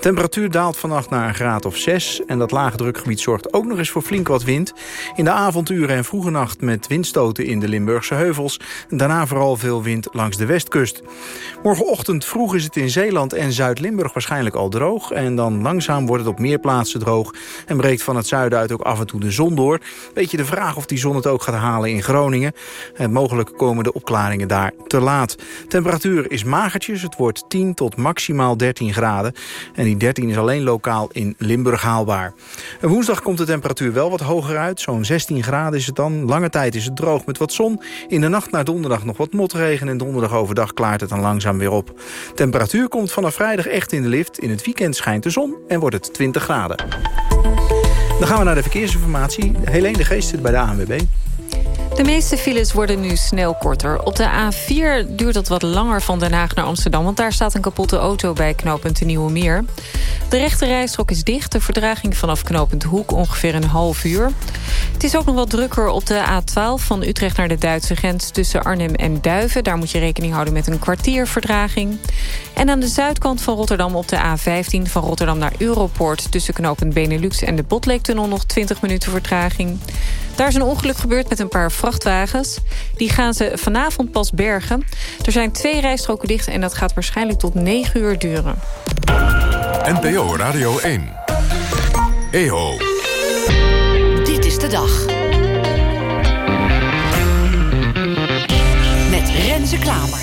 Temperatuur daalt vannacht naar een graad of 6. En dat lage drukgebied zorgt ook nog eens voor flink wat wind. In de avonduren en vroege nacht met windstoten in de Limburgse heuvels. Daarna vooral veel wind langs de westkust. Morgenochtend vroeg is het in Zeeland en Zuid-Limburg waarschijnlijk al droog. En dan langzaam wordt het op meer plaatsen droog. En breekt van het zuiden uit ook af en toe de zon door. Beetje de vraag of die zon het ook gaat halen in Groningen. En mogelijk komen de opklaringen daar te laat. Temperatuur is magertjes. Het wordt 10 tot maximaal 13 graden. En die 13 is alleen lokaal in Limburg haalbaar. En woensdag komt de temperatuur wel wat hoger uit. Zo'n 16 graden is het dan. Lange tijd is het droog met wat zon. In de nacht naar donderdag nog wat motregen. En donderdag overdag klaart het dan langzaam weer op. Temperatuur komt vanaf vrijdag echt in de lift. In het weekend schijnt de zon en wordt het 20 graden. Dan gaan we naar de verkeersinformatie. Helene de Geest zit bij de ANWB. De meeste files worden nu snel korter. Op de A4 duurt het wat langer van Den Haag naar Amsterdam... want daar staat een kapotte auto bij knooppunt de Nieuwe Meer. De rechte rijstrook is dicht. De verdraging vanaf knooppunt Hoek ongeveer een half uur. Het is ook nog wat drukker op de A12 van Utrecht naar de Duitse grens... tussen Arnhem en Duiven. Daar moet je rekening houden met een kwartier verdraging. En aan de zuidkant van Rotterdam op de A15 van Rotterdam naar Europoort... tussen knooppunt Benelux en de Botleektunnel nog 20 minuten vertraging. Daar is een ongeluk gebeurd met een paar vrachtwagens. Die gaan ze vanavond pas bergen. Er zijn twee rijstroken dicht en dat gaat waarschijnlijk tot 9 uur duren. NPO Radio 1. EO. Dit is de dag. Met Renze Klamer.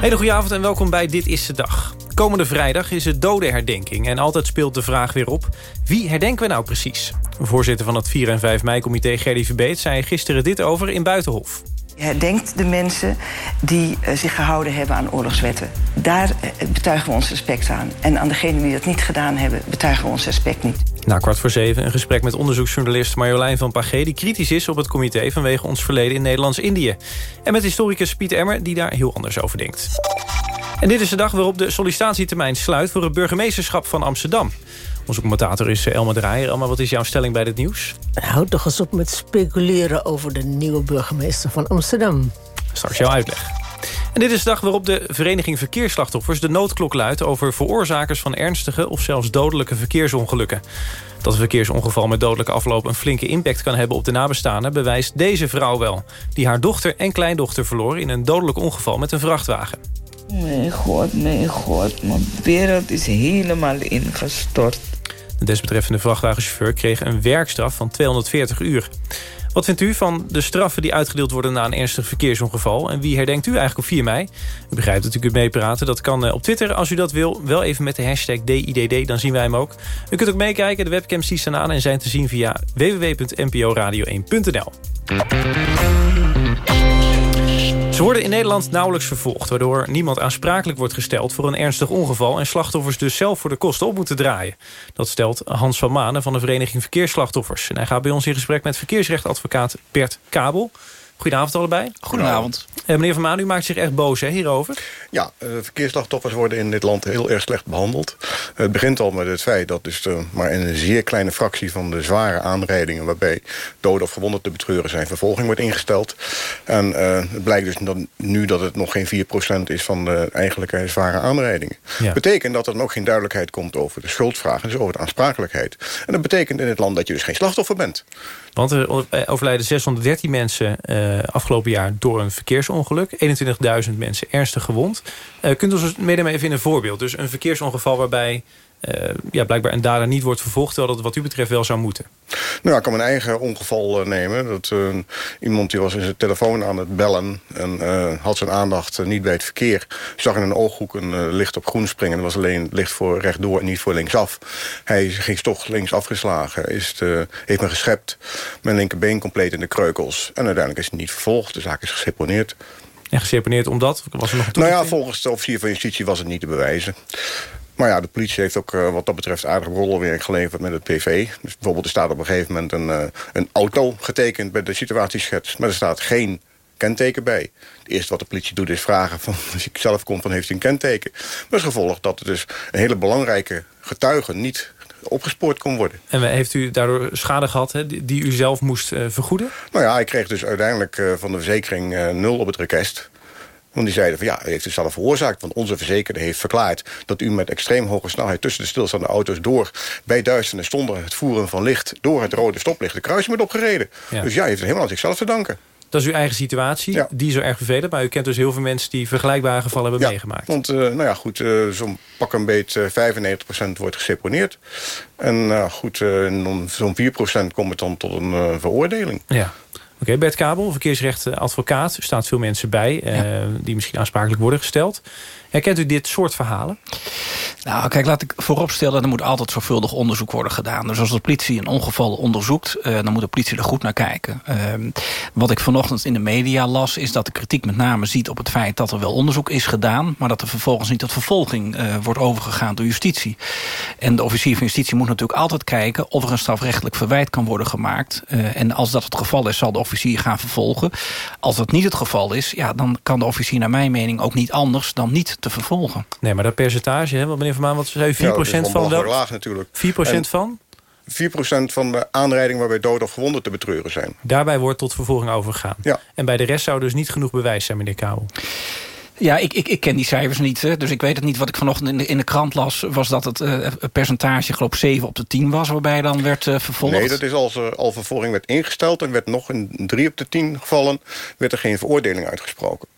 Hele goede avond en welkom bij Dit is de Dag. Komende vrijdag is het dodenherdenking en altijd speelt de vraag weer op... wie herdenken we nou precies? Voorzitter van het 4 en 5 mei-comité Gerdy Verbeet zei gisteren dit over in Buitenhof. Je herdenkt de mensen die uh, zich gehouden hebben aan oorlogswetten. Daar uh, betuigen we ons respect aan. En aan degenen die dat niet gedaan hebben, betuigen we ons respect niet. Na kwart voor zeven een gesprek met onderzoeksjournalist Marjolein van Pagé... die kritisch is op het comité vanwege ons verleden in Nederlands-Indië. En met historicus Piet Emmer, die daar heel anders over denkt. En dit is de dag waarop de sollicitatietermijn sluit... voor het burgemeesterschap van Amsterdam. Onze commentator is Elma Draaier. Elma, wat is jouw stelling bij dit nieuws? Houd toch eens op met speculeren over de nieuwe burgemeester van Amsterdam. Straks jouw uitleg. En dit is de dag waarop de Vereniging Verkeersslachtoffers de noodklok luidt... over veroorzakers van ernstige of zelfs dodelijke verkeersongelukken. Dat een verkeersongeval met dodelijke afloop een flinke impact kan hebben op de nabestaanden... bewijst deze vrouw wel, die haar dochter en kleindochter verloor... in een dodelijk ongeval met een vrachtwagen. Mijn god, mijn god, mijn wereld is helemaal ingestort. De desbetreffende vrachtwagenchauffeur kreeg een werkstraf van 240 uur. Wat vindt u van de straffen die uitgedeeld worden na een ernstig verkeersongeval? En wie herdenkt u eigenlijk op 4 mei? U begrijpt dat u kunt meepraten. Dat kan op Twitter als u dat wil. Wel even met de hashtag DIDD, dan zien wij hem ook. U kunt ook meekijken. De webcams staan aan en zijn te zien via www.nporadio1.nl. Worden in Nederland nauwelijks vervolgd... waardoor niemand aansprakelijk wordt gesteld voor een ernstig ongeval... en slachtoffers dus zelf voor de kosten op moeten draaien. Dat stelt Hans van Manen van de Vereniging Verkeersslachtoffers. En hij gaat bij ons in gesprek met verkeersrechtadvocaat Bert Kabel. Goedenavond allebei. Goedenavond. Uh, meneer Van Maan, u maakt zich echt boos hè, hierover? Ja, uh, verkeersslachtoffers worden in dit land heel erg slecht behandeld. Het begint al met het feit dat dus maar in een zeer kleine fractie van de zware aanrijdingen... waarbij doden of gewonden te betreuren zijn, vervolging wordt ingesteld. En het blijkt dus dat, nu dat het nog geen 4% is van de eigenlijke zware aanrijdingen. Ja. betekent dat er nog geen duidelijkheid komt over de schuldvraag... dus over de aansprakelijkheid. En dat betekent in het land dat je dus geen slachtoffer bent. Want er overlijden 613 mensen afgelopen jaar door een verkeersongeluk. 21.000 mensen ernstig gewond. Uh, kunt u ons meenemen even in een voorbeeld? Dus een verkeersongeval waarbij uh, ja, blijkbaar een dader niet wordt vervolgd... terwijl dat wat u betreft wel zou moeten. Nou, ik kan mijn eigen ongeval uh, nemen. Dat, uh, iemand die was in zijn telefoon aan het bellen... en had zijn aandacht niet bij het verkeer. Zag in een ooghoek een licht op groen springen. Dat was alleen licht voor rechtdoor en niet voor linksaf. Hij ging toch links afgeslagen. Is het, heeft me geschept. Mijn linkerbeen compleet in de kreukels. En uiteindelijk is hij niet vervolgd. De zaak is geseponeerd. En geseponeerd omdat? Was er nog een nou ja, volgens de officier van justitie was het niet te bewijzen. Maar ja, de politie heeft ook uh, wat dat betreft aardig rollenwerk geleverd met het PV. Dus bijvoorbeeld er staat op een gegeven moment een, uh, een auto getekend bij de situatieschets. Maar er staat geen kenteken bij. Het eerste wat de politie doet is vragen van, als ik zelf kom, van heeft hij een kenteken. Maar het gevolg dat er dus een hele belangrijke getuige niet opgespoord kon worden. En heeft u daardoor schade gehad hè, die u zelf moest uh, vergoeden? Nou ja, ik kreeg dus uiteindelijk uh, van de verzekering uh, nul op het request. Want die zeiden van ja, u heeft het zelf veroorzaakt. Want onze verzekerde heeft verklaard dat u met extreem hoge snelheid... tussen de stilstaande auto's door bij duisternis... zonder het voeren van licht door het rode stoplicht... de kruising wordt opgereden. Ja. Dus ja, u heeft het helemaal aan zichzelf te danken. Dat is uw eigen situatie, ja. die zo erg vervelend. Maar u kent dus heel veel mensen die vergelijkbare gevallen hebben ja, meegemaakt. want uh, nou ja, goed, uh, zo'n pak een beet uh, 95% wordt geseponeerd. En goed, zo'n 4% komt het dan tot een veroordeling. Ja. Oké, okay, Bert Kabel, verkeersrechtadvocaat. Er staat veel mensen bij ja. die misschien aansprakelijk worden gesteld. Herkent u dit soort verhalen? Nou, kijk, laat ik vooropstellen... er moet altijd zorgvuldig onderzoek worden gedaan. Dus als de politie een ongeval onderzoekt... Uh, dan moet de politie er goed naar kijken. Uh, wat ik vanochtend in de media las... is dat de kritiek met name ziet op het feit dat er wel onderzoek is gedaan... maar dat er vervolgens niet tot vervolging uh, wordt overgegaan door justitie. En de officier van justitie moet natuurlijk altijd kijken... of er een strafrechtelijk verwijt kan worden gemaakt. en als dat het geval is, zal de officier gaan vervolgen. Als dat niet het geval is... Ja, dan kan de officier naar mijn mening ook niet anders... dan niet te vervolgen. Nee, maar dat percentage, hè, wat meneer Vermaan, wat zei 4% ja, van welk? laag natuurlijk. 4% en van? 4% van de aanrijdingen waarbij dood of gewonden te betreuren zijn. Daarbij wordt tot vervolging overgegaan. Ja. En bij de rest zou dus niet genoeg bewijs zijn, meneer Kabel. Ja, ik, ik, ik ken die cijfers niet. Hè. Dus ik weet het niet. Wat ik vanochtend in de, in de krant las... was dat het uh, percentage geloof 7 op de 10 was... waarbij dan werd uh, vervolgd. Nee, dat is als er al vervolging werd ingesteld... en werd nog in 3 op de 10 gevallen... werd er geen veroordeling uitgesproken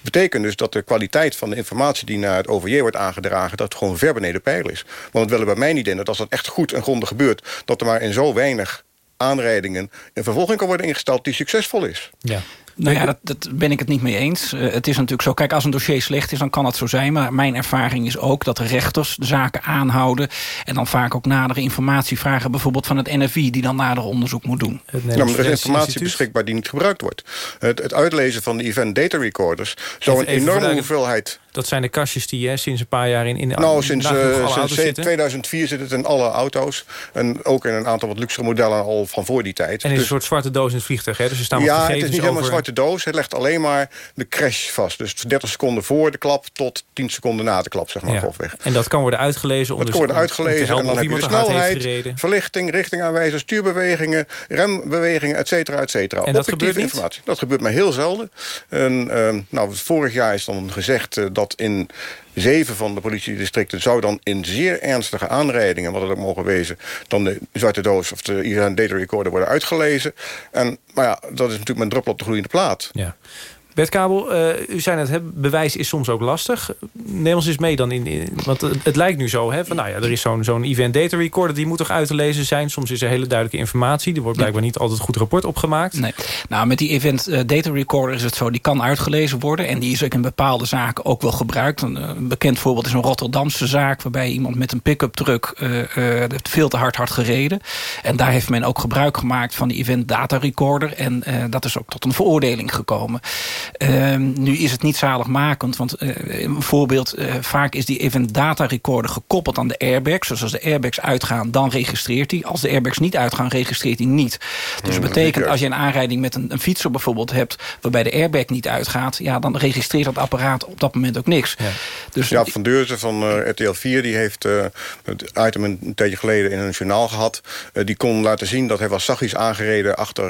betekent dus dat de kwaliteit van de informatie die naar het OVJ wordt aangedragen... dat gewoon ver beneden pijl is. Want het willen bij mij niet in dat als dat echt goed en grondig gebeurt... dat er maar in zo weinig aanrijdingen een vervolging kan worden ingesteld die succesvol is. Ja. Nou ja, dat, dat, ben ik het niet mee eens. Uh, het is natuurlijk zo, kijk, als een dossier slecht is, dan kan het zo zijn. Maar mijn ervaring is ook dat de rechters de zaken aanhouden... en dan vaak ook nadere informatie vragen... bijvoorbeeld van het NFI, die dan nader onderzoek moet doen. Ja, maar er is informatie beschikbaar die niet gebruikt wordt. Het, het uitlezen van de event data recorders... zou een enorme hoeveelheid dat zijn de kastjes die hè, sinds een paar jaar in, in Nou, sinds, uh, sinds 2004 zit het in alle auto's. En ook in een aantal wat luxere modellen al van voor die tijd. En is dus, een soort zwarte doos in het vliegtuig, hè? Dus er staan ja, het is niet helemaal een zwarte doos. Het legt alleen maar de crash vast. Dus 30 seconden voor de klap tot 10 seconden na de klap, zeg maar, ja. En dat kan worden uitgelezen? Dat kan worden uitgelezen en dan heb je de snelheid, verlichting, richtingaanwijzers, stuurbewegingen, rembewegingen, et cetera, et cetera. En dat gebeurt informatie. Dat gebeurt maar heel zelden. En, uh, nou, vorig jaar is dan gezegd uh, dat in zeven van de politiedistricten zou dan in zeer ernstige aanrijdingen, wat het ook mogen wezen, dan de zwarte doos of de IRN data recorder worden uitgelezen. En, maar ja, dat is natuurlijk mijn druppel op de gloeiende plaat. Ja. Bert Kabel, uh, u zei het, bewijs is soms ook lastig. Neem ons eens mee dan in... want het, lijkt nu zo, hè, van, nou ja, er is zo'n zo'n event data recorder... die moet toch uit te lezen zijn. Soms is er hele duidelijke informatie. Er wordt blijkbaar niet altijd goed rapport opgemaakt. Nee. Nou, met die event uh, data recorder is het zo... die kan uitgelezen worden. En die is ook in bepaalde zaken ook wel gebruikt. Een, uh, bekend voorbeeld is een Rotterdamse zaak... waarbij iemand met een pick-up truck veel te hard had gereden. En daar heeft men ook gebruik gemaakt van die event data recorder. En dat is ook tot een veroordeling gekomen. Uh, nu is het niet zaligmakend, want uh, een voorbeeld... Uh, vaak is die event data recorder gekoppeld aan de airbags. Dus als de airbags uitgaan, dan registreert hij. Als de airbags niet uitgaan, registreert hij niet. Dus dat betekent, als je een aanrijding met een, een, fietser bijvoorbeeld hebt... waarbij de airbag niet uitgaat... ja, dan registreert dat apparaat op dat moment ook niks. Ja, dus, ja Van Deurzen van uh, RTL 4 die heeft het item een tijdje geleden in een journaal gehad. die kon laten zien dat hij was zachtjes aangereden achter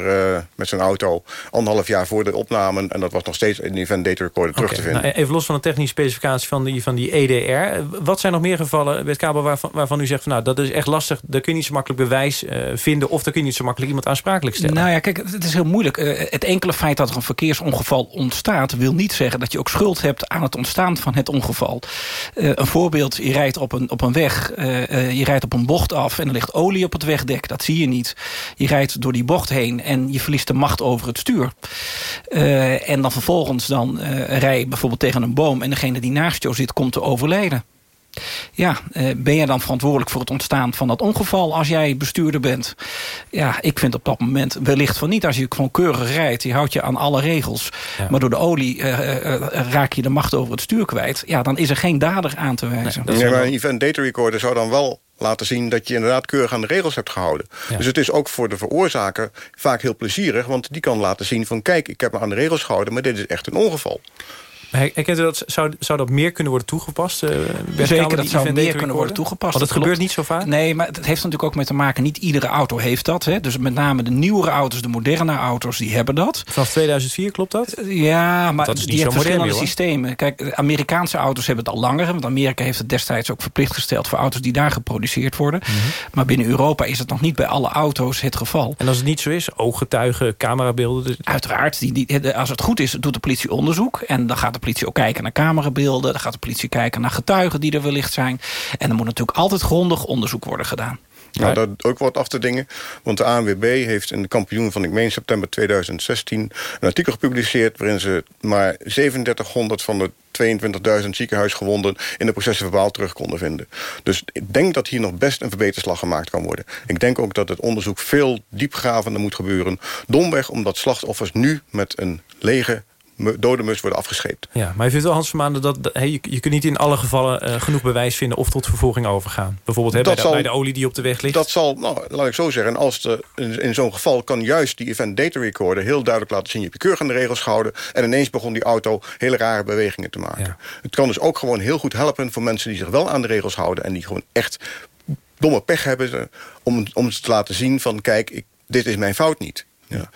met zijn auto... anderhalf jaar voor de opname. En dat was nog steeds in die event data recorder terug te vinden. Nou, even los van de technische specificatie van die, van die EDR. Wat zijn nog meer gevallen, met kabel waarvan, waarvan u zegt... Van, nou, dat is echt lastig, daar kun je niet zo makkelijk bewijs uh, vinden... of daar kun je niet zo makkelijk iemand aansprakelijk stellen? Nou ja, kijk, het is heel moeilijk. Uh, het enkele feit dat er een verkeersongeval ontstaat... wil niet zeggen dat je ook schuld hebt aan het ontstaan van het ongeval. Uh, een voorbeeld, je rijdt op een, op een weg, je rijdt op een bocht af... en er ligt olie op het wegdek, dat zie je niet. Je rijdt door die bocht heen en je verliest de macht over het stuur. en dan vervolgens dan uh, rij je bijvoorbeeld tegen een boom... en degene die naast jou zit komt te overlijden. Ja, uh, ben je dan verantwoordelijk voor het ontstaan van dat ongeval... als jij bestuurder bent? Ja, ik vind op dat moment wellicht van niet. Als je gewoon keurig rijdt, je houdt je aan alle regels... Ja. maar door de olie uh, raak je de macht over het stuur kwijt... ja, dan is er geen dader aan te wijzen. Nee, nee maar een event data recorder zou dan wel laten zien dat je inderdaad keurig aan de regels hebt gehouden. Ja. Dus het is ook voor de veroorzaker vaak heel plezierig... want die kan laten zien van kijk, ik heb me aan de regels gehouden... maar dit is echt een ongeval. Herkent u dat, zou, zou dat meer kunnen worden toegepast? Uh, Zeker, dat zou meer kunnen worden toegepast. Want het gebeurt niet zo vaak? Nee, maar het heeft natuurlijk ook mee te maken... niet iedere auto heeft dat. Hè. Dus met name de nieuwere auto's, de moderne auto's, die hebben dat. Vanaf 2004, klopt dat? Ja, maar dat is die hebben verschillende systemen. Kijk, Amerikaanse auto's hebben het al langer. Want Amerika heeft het destijds ook verplicht gesteld... voor auto's die daar geproduceerd worden. Mm -hmm. Maar binnen Europa is het nog niet bij alle auto's het geval. En als het niet zo is, ooggetuigen, camerabeelden? Dus... Uiteraard. Die, die, als het goed is, doet de politie onderzoek. En dan gaat de politie ook kijken naar camerabeelden. Dan gaat de politie kijken naar getuigen die er wellicht zijn. En er moet natuurlijk altijd grondig onderzoek worden gedaan. Nou, dat ook wat af te dingen. Want de ANWB heeft in de kampioen van, ik meen september 2016... een artikel gepubliceerd waarin ze maar 3700 van de 22.000 ziekenhuisgewonden in de processen verbaal terug konden vinden. Dus ik denk dat hier nog best een verbeterslag gemaakt kan worden. Ik denk ook dat het onderzoek veel diepgravender moet gebeuren. Domweg omdat slachtoffers nu met een lege dode mus worden afgescheept. Ja, maar je vindt wel, Hans Vermaanden, dat, dat je, je kunt niet in alle gevallen uh, genoeg bewijs vinden... of tot vervolging overgaan. Bijvoorbeeld hè, bij, de, zal, bij, de, olie die op de weg ligt. Dat zal, nou, laat ik zo zeggen, als de, in, in zo'n geval kan juist die event data recorder... heel duidelijk laten zien, je hebt je keurig aan de regels gehouden... en ineens begon die auto hele rare bewegingen te maken. Het kan dus ook gewoon heel goed helpen voor mensen die zich wel aan de regels houden... en die gewoon echt domme pech hebben om, om ze te laten zien van... kijk, ik, dit is mijn fout niet. Ja.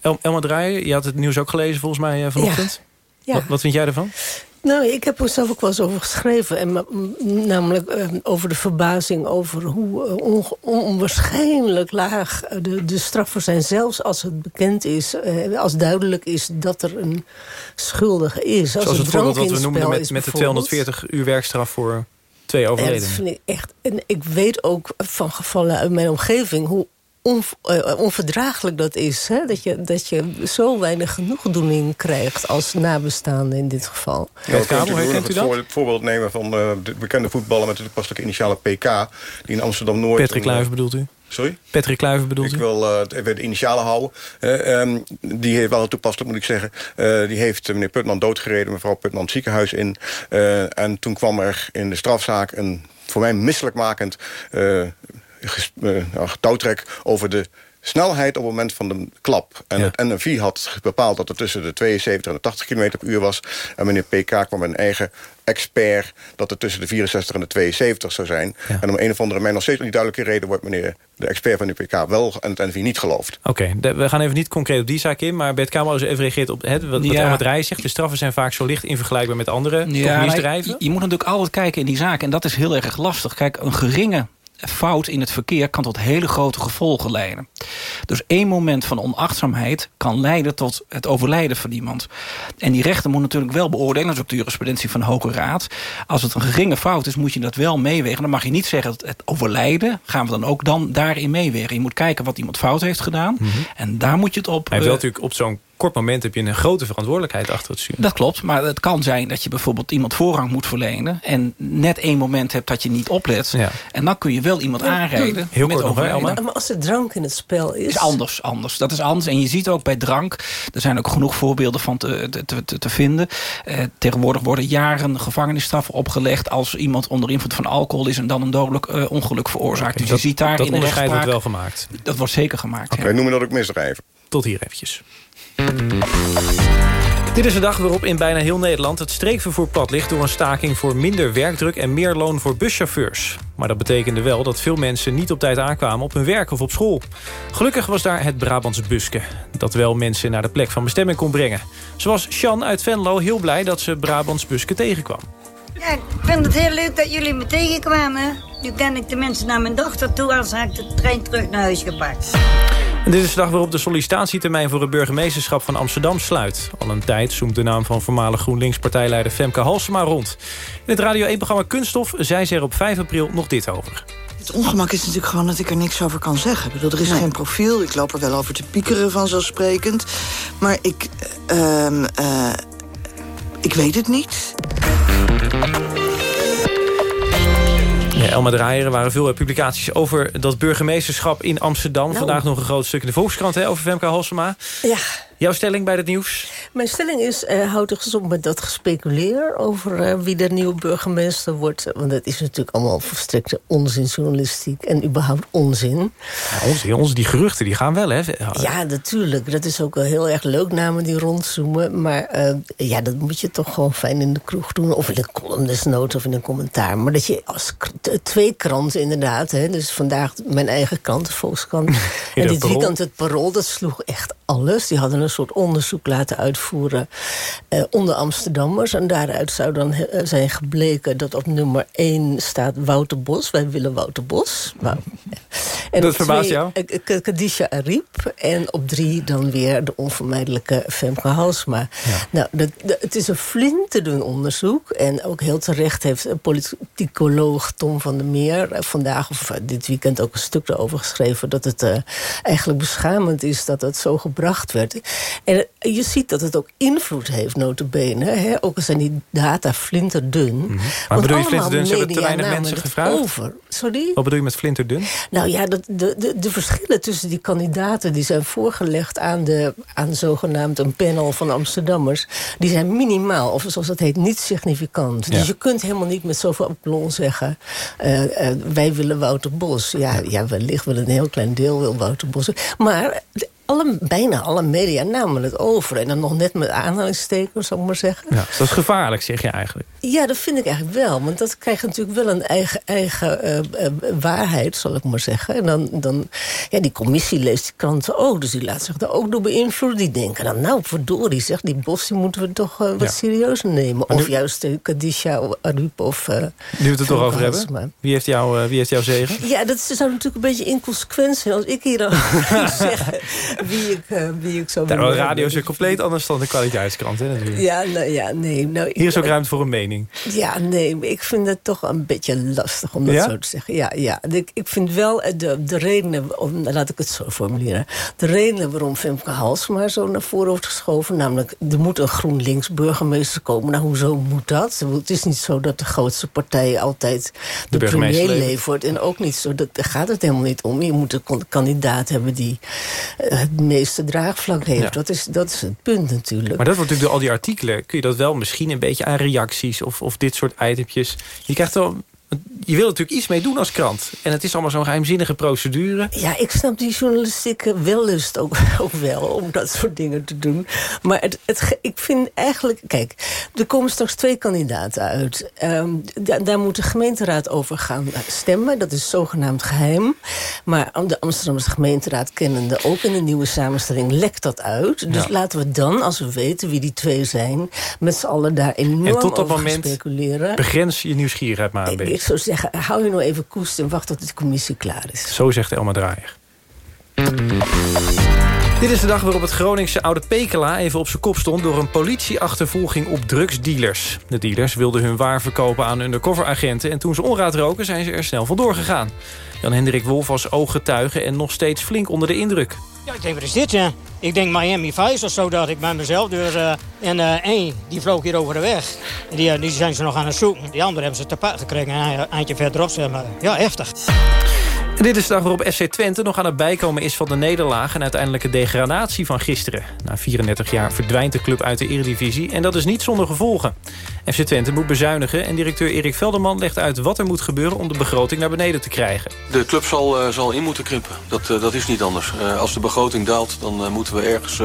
El Elma Draaien, je had het nieuws ook gelezen volgens mij eh, vanochtend. Ja. Wat, wat, vind jij ervan? Nou, ik heb er zelf ook wel eens over geschreven. En, namelijk eh, over de verbazing over hoe uh, on, onwaarschijnlijk laag de, de straffen zijn. Zelfs als het bekend is, als duidelijk is dat er een schuldige is. Als Zoals het voorbeeld wat we noemden met, met de 240 uur werkstraf voor twee overledenen. dat vind ik echt. En ik weet ook van gevallen uit mijn omgeving hoe on, uh, onverdraaglijk dat is. Hè? Dat, je, dat je zo weinig genoegdoening krijgt als nabestaande in dit geval. Ja, ja Kabel, herkent u dat? Het voorbeeld nemen van uh, de bekende voetballer met de toepasselijke initiale PK... die in Amsterdam-Noord... Patrick Kluivert bedoelt u? Sorry? Patrick Kluivert bedoelt ik u? Ik wil uh, even de initialen houden. Uh, um, die heeft wel toepasselijk, moet ik zeggen. Uh, die heeft meneer Putman doodgereden, mevrouw Putman het ziekenhuis in. en toen kwam er in de strafzaak een voor mij misselijkmakend uh, touwtrek over de snelheid op het moment van de klap. En het NFI had bepaald dat het tussen de 72 en de 80 km per uur was. En meneer PK kwam met een eigen expert dat het tussen de 64 en de 72 zou zijn. En om een of andere mij nog steeds niet duidelijke reden... wordt meneer de expert van de PK wel en het NFI niet geloofd. Oké, we gaan even niet concreet op die zaak in... maar Bert Kamer even reageert op het, wat, ja. wat Elma zegt. De straffen zijn vaak zo licht in vergelijkbaar met andere ja, misdrijven. Je, je moet natuurlijk altijd kijken in die zaak en dat is heel erg lastig. Kijk, een geringe fout in het verkeer kan tot hele grote gevolgen leiden. Dus één moment van onachtzaamheid kan leiden tot het overlijden van iemand. En die rechter moet natuurlijk wel beoordelen, dat is ook de jurisprudentie van de Hoge Raad. Als het een geringe fout is, moet je dat wel meewegen. Dan mag je niet zeggen dat het overlijden, gaan we dan ook dan daarin meewegen. Je moet kijken wat iemand fout heeft gedaan. Mhm. En daar moet je het op... Hij heeft uh, natuurlijk op zo'n kort moment heb je een grote verantwoordelijkheid achter het stuur. Dat klopt, maar het kan zijn dat je bijvoorbeeld iemand voorrang moet verlenen... en net één moment hebt dat je niet oplet. Ja. En dan kun je wel iemand aanrijden. Heel kort nog, maar, maar als er drank in het spel is... is anders, anders. Dat is anders. En je ziet ook bij drank, er zijn ook genoeg voorbeelden van te, te, te, te vinden. Eh, tegenwoordig worden jaren gevangenisstraffen opgelegd... als iemand onder invloed van alcohol is... en dan een dodelijk uh, ongeluk veroorzaakt. dus dat, je ziet daar dat in onderscheid wordt wel gemaakt. Dat wordt zeker gemaakt. Oké, okay, noemen dat ook misdrijven. Tot hier eventjes. Dit is de dag waarop in bijna heel Nederland het streekvervoer plat ligt... door een staking voor minder werkdruk en meer loon voor buschauffeurs. Maar dat betekende wel dat veel mensen niet op tijd aankwamen op hun werk of op school. Gelukkig was daar het Brabantse Buske. Dat wel mensen naar de plek van bestemming kon brengen. Zoals Sjan uit Venlo heel blij dat ze Brabants Buske tegenkwam. Ja, ik vind het heel leuk dat jullie me tegenkwamen. Nu ken ik de mensen naar mijn dochter toe... als ik de trein terug naar huis gepakt. En dit is de dag waarop de sollicitatietermijn voor het burgemeesterschap van Amsterdam sluit. Al een tijd zoemt de naam van voormalig GroenLinks-partijleider Femke Halsema rond. In het Radio 1-programma Kunststof zei ze er op 5 april nog dit over. Het ongemak is natuurlijk gewoon dat ik er niks over kan zeggen. Ik bedoel, er is geen profiel, ik loop er wel over te piekeren vanzelfsprekend. Maar ik, uh, uh, ik weet het niet. Ja, Elma Draaier, er waren veel publicaties over dat burgemeesterschap in Amsterdam. Nou. Vandaag nog een groot stuk in de Volkskrant hè, over Femke Halsema. Ja. Jouw stelling bij het nieuws? Mijn stelling is, uh, houd eens op met dat gespeculeer... over uh, wie de nieuwe burgemeester wordt. Want dat is natuurlijk allemaal verstrekte onzinjournalistiek... en überhaupt onzin. Ja, onzin, onzin, die geruchten die gaan wel, hè? Ja, natuurlijk. Dat is ook wel heel erg leuk, namen die rondzoomen. Maar uh, ja, dat moet je toch gewoon fijn in de kroeg doen. Of in een column desnoods of in een commentaar. Maar dat je als twee kranten inderdaad... Hè, dus vandaag mijn eigen krant, de Volkskrant... en dit weekend het Parool, dat sloeg echt alles. Die hadden een soort onderzoek laten uitvoeren voeren uh, onder Amsterdammers. En daaruit zou dan zijn gebleken dat op nummer 1 staat Wouter Bos. Wij willen Wouter Bos. Nou, en dat verbaast jou? Kadisha Ariep. En op drie dan weer de onvermijdelijke Femke Halsma. Nou, dat, het is een flinterdun onderzoek. En ook heel terecht heeft een politicoloog Tom van der Meer... vandaag of dit weekend ook een stuk erover geschreven... dat het uh, eigenlijk beschamend is dat het zo gebracht werd. En je ziet dat het ook invloed heeft, notabene. Hè? Ook al zijn die data flinterdun. Mm -hmm. Maar bedoel je flinterdun? Ze hebben te weinig mensen gevraagd? Over. Sorry? Wat bedoel je met flinterdun? Nou ja, de, de, de, de verschillen tussen die kandidaten... die zijn voorgelegd aan, de, aan zogenaamd een panel van Amsterdammers... die zijn minimaal, of zoals dat heet, niet significant. Ja. Dus je kunt helemaal niet met zoveel aplomb zeggen... Uh, uh, wij willen Wouter Bos. Ja, ja, wellicht wel een heel klein deel wil Wouter Bos. Maar alle, bijna alle media namen het over. En dan nog net met aanhalingstekens, zal ik maar zeggen. Ja, dat is gevaarlijk, zeg je eigenlijk. Ja, dat vind ik eigenlijk wel. Want dat krijgt natuurlijk wel een eigen, eigen uh, uh, waarheid, zal ik maar zeggen. En dan, dan, ja, die commissie leest die kranten ook. Dus die laat zich daar ook door beïnvloeden. Die denken dan, nou, verdorie, zeg, die Bos die moeten we toch uh, wat ja. serieuzer nemen. Of juist uh, Kadisha Arup of... nu we het er toch over hebben. Wie heeft, jou, wie heeft jou zegen? Ja, dat zou natuurlijk een beetje inconsequent zijn... als ik hier dan zeg wie ik, uh, wie ik zou willen nou, Radio is weer compleet anders dan de kwaliteitskrant, hè, natuurlijk. Ja, nou, ja nee. Nou, Hier is ook ruimte voor een mening. Ja, nee, ik vind het toch een beetje lastig om dat ja? zo te zeggen. Ja, ja. Ik, ik vind wel eh, de, de redenen, om, laat ik het zo formuleren... de redenen waarom Femke Halsma zo naar voren wordt geschoven... namelijk, er moet een GroenLinks burgemeester komen. Nou, hoezo moet dat? Het is niet zo dat de grootste partij altijd de, de premier levert. En ook niet zo, dat, daar gaat het helemaal niet om. Je moet een kandidaat hebben die... Uh, het meeste draagvlak heeft. Ja. Dat, is, dat is het punt natuurlijk. Maar dat wordt natuurlijk door al die artikelen... kun je dat wel misschien een beetje aan reacties... of, of dit soort itempjes... je krijgt wel je wil natuurlijk iets mee doen als krant. En het is allemaal zo'n geheimzinnige procedure. Ja, ik snap die journalistieke wellust ook, ook wel om dat soort dingen te doen. Maar het, het, ik vind eigenlijk... Kijk, er komen straks twee kandidaten uit. Um, daar, moet de gemeenteraad over gaan stemmen. Dat is zogenaamd geheim. Maar de Amsterdamse gemeenteraad kennende... ook in de nieuwe samenstelling lekt dat uit. Dus ja. laten we dan, als we weten wie die twee zijn... met z'n allen daar enorm en tot dat over moment speculeren. begrens je nieuwsgierigheid maar een beetje. Ik zou zeggen, hou je nou even koest en wacht tot de commissie klaar is. Zo zegt Elma Draaier. Dit is de dag waarop het Groningse Oude Pekela even op zijn kop stond... door een politieachtervolging op drugsdealers. De dealers wilden hun waar verkopen aan undercoveragenten... en toen ze onraad roken zijn ze er snel vandoor gegaan. Jan-Hendrik Wolf was ooggetuige en nog steeds flink onder de indruk. Ja, ik denk, wat is dit, ja? Ik denk Miami Vice of zo, dat ik bij mezelf. Dus, en uh, één, die vloog hier over de weg. En die, zijn ze nog aan het zoeken. Die andere hebben ze te paard gekregen en een eindje verderop. Zeg maar. Ja, heftig. En dit is de dag waarop FC Twente nog aan het bijkomen is van de nederlaag... en uiteindelijke degradatie van gisteren. Na 34 jaar verdwijnt de club uit de eredivisie... en dat is niet zonder gevolgen. FC Twente moet bezuinigen en directeur Erik Velderman legt uit... wat er moet gebeuren om de begroting naar beneden te krijgen. De club zal, uh, zal in moeten krimpen. Dat, uh, dat is niet anders. Uh, als de begroting daalt, dan moeten we ergens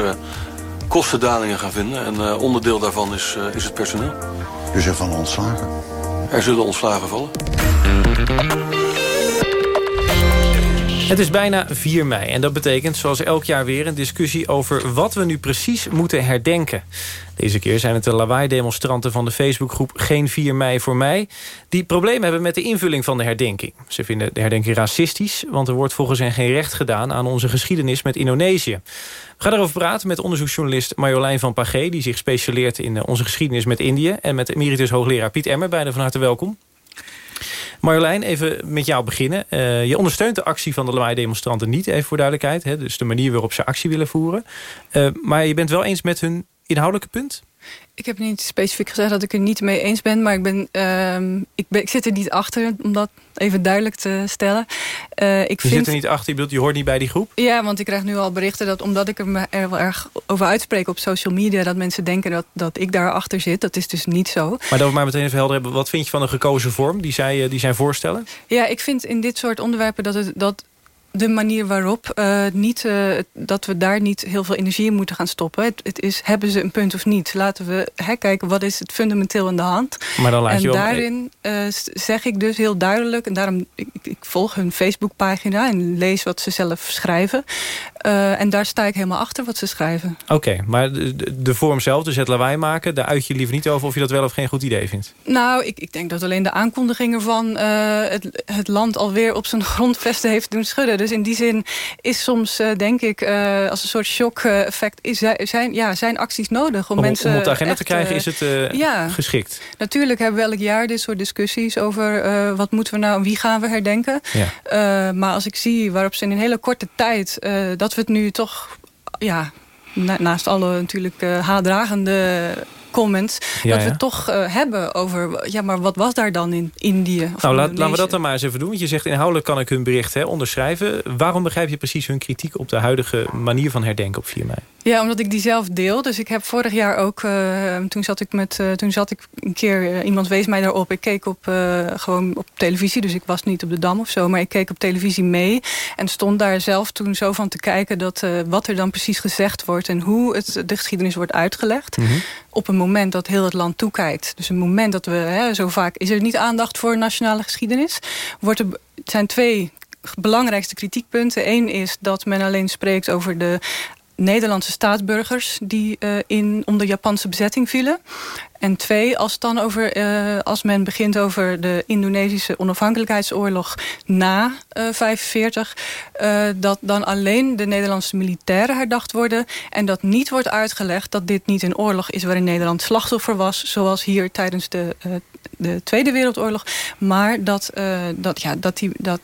kostendalingen gaan vinden. En onderdeel daarvan is, is het personeel. U zegt van ontslagen? Er zullen ontslagen vallen. Het is bijna 4 mei en dat betekent zoals elk jaar weer een discussie over wat we nu precies moeten herdenken. Deze keer zijn het de lawaai-demonstranten van de Facebookgroep Geen 4 mei voor mij... die problemen hebben met de invulling van de herdenking. Ze vinden de herdenking racistisch, want er wordt volgens hen geen recht gedaan... aan onze geschiedenis met Indonesië. We gaan erover praten met onderzoeksjournalist Marjolein van Pagé... die zich specialiseert in onze geschiedenis met Indië... en met emeritus hoogleraar Piet Emmer. Beide van harte welkom. Marjolein, even met jou beginnen. Uh, je ondersteunt de actie van de lawaai-demonstranten niet, even voor duidelijkheid. Hè? Dus de manier waarop ze actie willen voeren. Uh, maar je bent wel eens met hun inhoudelijke punt? Ik heb niet specifiek gezegd dat ik er niet mee eens ben. Maar ik, ben, uh, ik, ben, ik zit er niet achter, om dat even duidelijk te stellen. Uh, ik je vind... zit er niet achter, je, bedoelt, je hoort niet bij die groep? Ja, want ik krijg nu al berichten dat omdat ik er me er wel erg over uitspreek op social media... dat mensen denken dat, dat ik daarachter zit. Dat is dus niet zo. Maar dat we maar meteen even helder hebben. Wat vind je van de gekozen vorm die zij, die zij voorstellen? Ja, ik vind in dit soort onderwerpen dat het... Dat de manier waarop uh, niet, uh, dat we daar niet heel veel energie in moeten gaan stoppen. Het, het, is, hebben ze een punt of niet? Laten we hè, kijken, wat is het fundamenteel aan de hand? Maar dan laat en je daarin uh, zeg ik dus heel duidelijk... en daarom ik, ik volg hun Facebookpagina en lees wat ze zelf schrijven... Uh, en daar sta ik helemaal achter wat ze schrijven. Oké, maar de, de, vorm zelf, dus het lawaai maken... daar uit je liever niet over of je dat wel of geen goed idee vindt? Nou, ik, ik denk dat alleen de aankondiging ervan... Uh, het, het land alweer op zijn grondvesten heeft doen schudden. Dus in die zin is soms, uh, denk ik, als een soort shock-effect... zijn, ja, zijn acties nodig om, om mensen... Om op de agenda te krijgen is het ja, geschikt? Natuurlijk hebben we elk jaar dit soort discussies over... wat moeten we nou, wie gaan we herdenken? Ja. maar als ik zie waarop ze in een hele korte tijd... dat we het nu toch ja, naast alle natuurlijk uh, haatdragende comments... dat we het toch uh, hebben over... ja, maar wat was daar dan in Indië? nou, laat, laten we dat dan maar eens even doen. Want je zegt inhoudelijk kan ik hun bericht hè, onderschrijven. Waarom begrijp je precies hun kritiek... op de huidige manier van herdenken op 4 mei? Ja, omdat ik die zelf deel. Dus ik heb vorig jaar ook... Uh, toen, zat ik met, uh, toen zat ik een keer... iemand wees mij daarop. Ik keek op, gewoon op televisie. Dus ik was niet op de Dam of zo. Maar ik keek op televisie mee. En stond daar zelf toen zo van te kijken... Dat, wat er dan precies gezegd wordt... en hoe het, de geschiedenis wordt uitgelegd. Mm -hmm. Op een moment dat heel het land toekijkt. Dus een moment dat we, hè, zo vaak is er niet aandacht voor nationale geschiedenis. Wordt er, het zijn twee belangrijkste kritiekpunten. Eén is dat men alleen spreekt over de Nederlandse staatsburgers die uh, in, onder Japanse bezetting vielen. En twee, als, dan over, uh, als men begint over de Indonesische onafhankelijkheidsoorlog na 1945... Uh, dat dan alleen de Nederlandse militairen herdacht worden... en dat niet wordt uitgelegd dat dit niet een oorlog is... waarin Nederland slachtoffer was, zoals hier tijdens de, de Tweede Wereldoorlog... maar dat, dat, ja, dat, die, dat,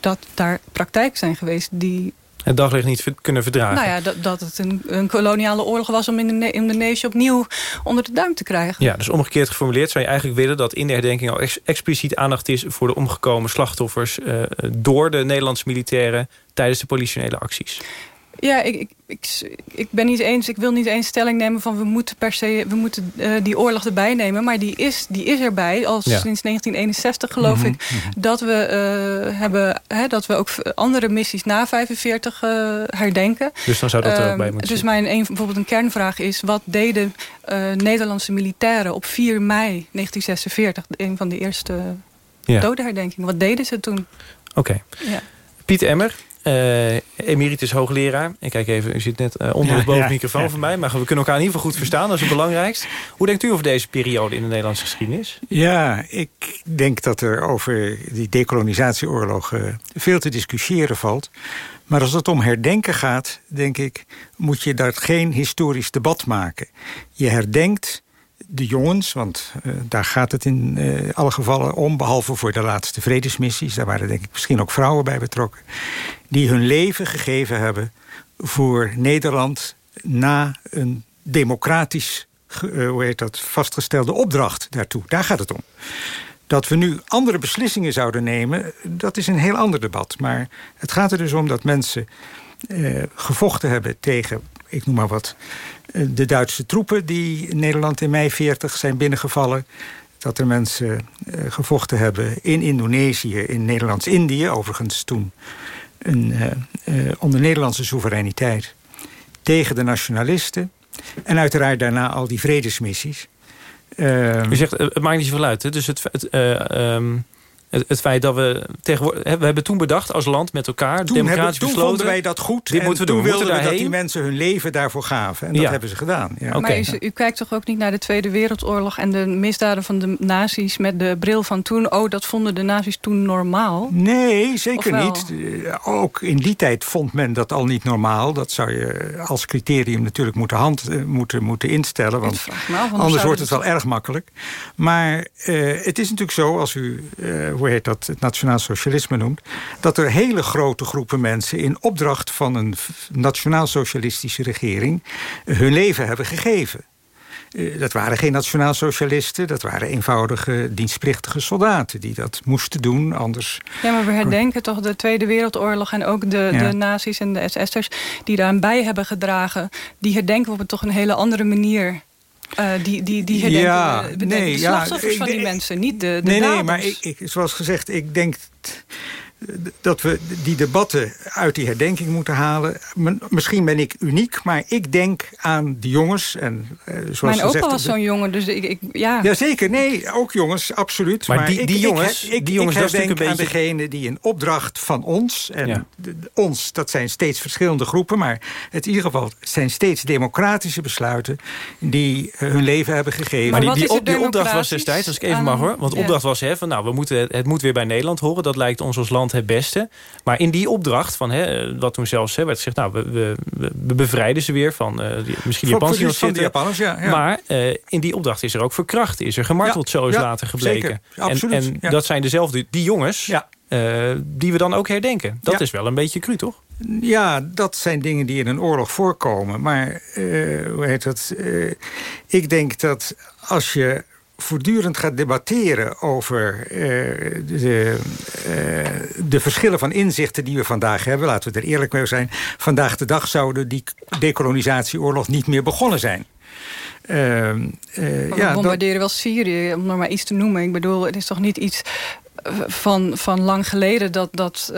dat daar praktijken zijn geweest die het daglicht niet kunnen verdragen. Nou ja, dat, dat het een, een, koloniale oorlog was om Indonesië opnieuw onder de duim te krijgen. Ja, dus omgekeerd geformuleerd zou je eigenlijk willen dat in de herdenking al ex expliciet aandacht is voor de omgekomen slachtoffers uh, door de Nederlandse militairen tijdens de politionele acties. Ja, ik, ik, ik, ik, ben niet eens, ik wil niet eens stelling nemen van we moeten per se we moeten uh, die oorlog erbij nemen. Maar die is, die is erbij, al ja. sinds 1961 geloof mm -hmm. ik, dat we uh, hebben hè, dat we ook andere missies na 45 uh, herdenken. Dus dan zou dat er ook bij moeten Dus mijn een, bijvoorbeeld een kernvraag is, wat deden Nederlandse militairen op 4 mei 1946, een van de eerste ja. dodenherdenkingen? Wat deden ze toen? Oké. Okay. Ja. Piet Emmer, uh, emeritus hoogleraar. Ik kijk even, u zit net uh, onder ja, of boven de microfoon ja. van mij. Maar we kunnen elkaar in ieder geval goed verstaan. Dat is het belangrijkst. Hoe denkt u over deze periode in de Nederlandse geschiedenis? Ja, ik denk dat er over die decolonisatieoorlog uh, veel te discussiëren valt. Maar als het om herdenken gaat, denk ik... moet je daar geen historisch debat maken. Je herdenkt de jongens, want uh, daar gaat het in uh, alle gevallen om... behalve voor de laatste vredesmissies, daar waren denk ik misschien ook vrouwen bij betrokken... die hun leven gegeven hebben voor Nederland... na een democratisch, uh, hoe heet dat, vastgestelde opdracht daartoe. Daar gaat het om. Dat we nu andere beslissingen zouden nemen, dat is een heel ander debat. Maar het gaat er dus om dat mensen gevochten hebben tegen, ik noem maar wat de Duitse troepen die in Nederland in mei 40 zijn binnengevallen. Dat er mensen uh, gevochten hebben in Indonesië, in Nederlands-Indië. Overigens toen een, uh, uh, onder Nederlandse soevereiniteit. Tegen de nationalisten. En uiteraard daarna al die vredesmissies. U zegt, het maakt niet zoveel uit. Hè? Dus het, het um het, het, feit dat we tegenwoordig... We hebben toen bedacht als land met elkaar, toen democratisch hebben, toen besloten... vonden wij dat goed. Dit moeten we toen doen. wilden we daarheen. dat die mensen hun leven daarvoor gaven. En dat ja. hebben ze gedaan. Ja. Okay. Maar u, u, kijkt toch ook niet naar de Tweede Wereldoorlog... en de misdaden van de nazi's met de bril van toen... oh, dat vonden de nazi's toen normaal? Nee, zeker niet. Ook in die tijd vond men dat al niet normaal. Dat zou je als criterium natuurlijk moeten, hand, uh, moeten, moeten instellen. Want anders wordt het wel erg makkelijk. Maar uh, het is natuurlijk zo, als u... Uh, hoe heet dat? Het nationaal socialisme noemt... dat er hele grote groepen mensen in opdracht van een nationaal-socialistische regering... hun leven hebben gegeven. Uh, dat waren geen nationaal-socialisten, dat waren eenvoudige dienstplichtige soldaten... die dat moesten doen, anders... Ja, maar we herdenken toch de Tweede Wereldoorlog... en ook de, ja. de nazi's en de SS'ers die daaraan bij hebben gedragen... die herdenken we op een toch een hele andere manier... Uh, die, die, die herdenken ja, nee, de slachtoffers ja, van die mensen, niet de, de Nee, daders. nee, maar ik, ik, zoals gezegd, ik denk dat we die debatten uit die herdenking moeten halen. Misschien ben ik uniek, maar ik denk aan die jongens. En, uh, zoals Mijn opa was zo'n jongen, dus ik, ik, ja. Jazeker, nee, ook jongens, absoluut. Maar die- ik, die ik- jongens, ik, die jongens, ik een aan degene die in opdracht van ons... en Ja. de- de- ons, dat zijn steeds verschillende groepen... maar het in ieder geval zijn steeds democratische besluiten... die eh, hun leven hebben gegeven. Maar die, die, op, die opdracht was destijds, als ik even mag hoor... want de Ja. opdracht was, hè, van, nou, we moeten, het moet weer bij Nederland horen. Dat lijkt ons als land het beste. Maar in die opdracht, van, hè, wat toen zelfs hè, werd gezegd... nou, we, we, bevrijden ze weer van eh, die, misschien Japanners die zitten. Japanners, ja, ja. Maar eh, in die opdracht is er ook verkracht. Is er gemarteld, Ja, zo is later gebleken. zeker. En- Absoluut, En, dat zijn dezelfde, die jongens... eh, die we dan ook herdenken. Dat is wel een beetje cru, toch? Ja, dat zijn dingen die in een oorlog voorkomen. Maar eh, hoe heet dat? Eh, ik denk dat als je voortdurend gaat debatteren over eh, de, eh, de verschillen van inzichten die we vandaag hebben, laten we er eerlijk mee zijn, vandaag de dag zouden die decolonisatieoorlog niet meer begonnen zijn. Maar we ja, dat- bombarderen wel Syrië, om nog maar iets te noemen. Ik bedoel, het is toch niet iets van, van lang geleden... dat, dat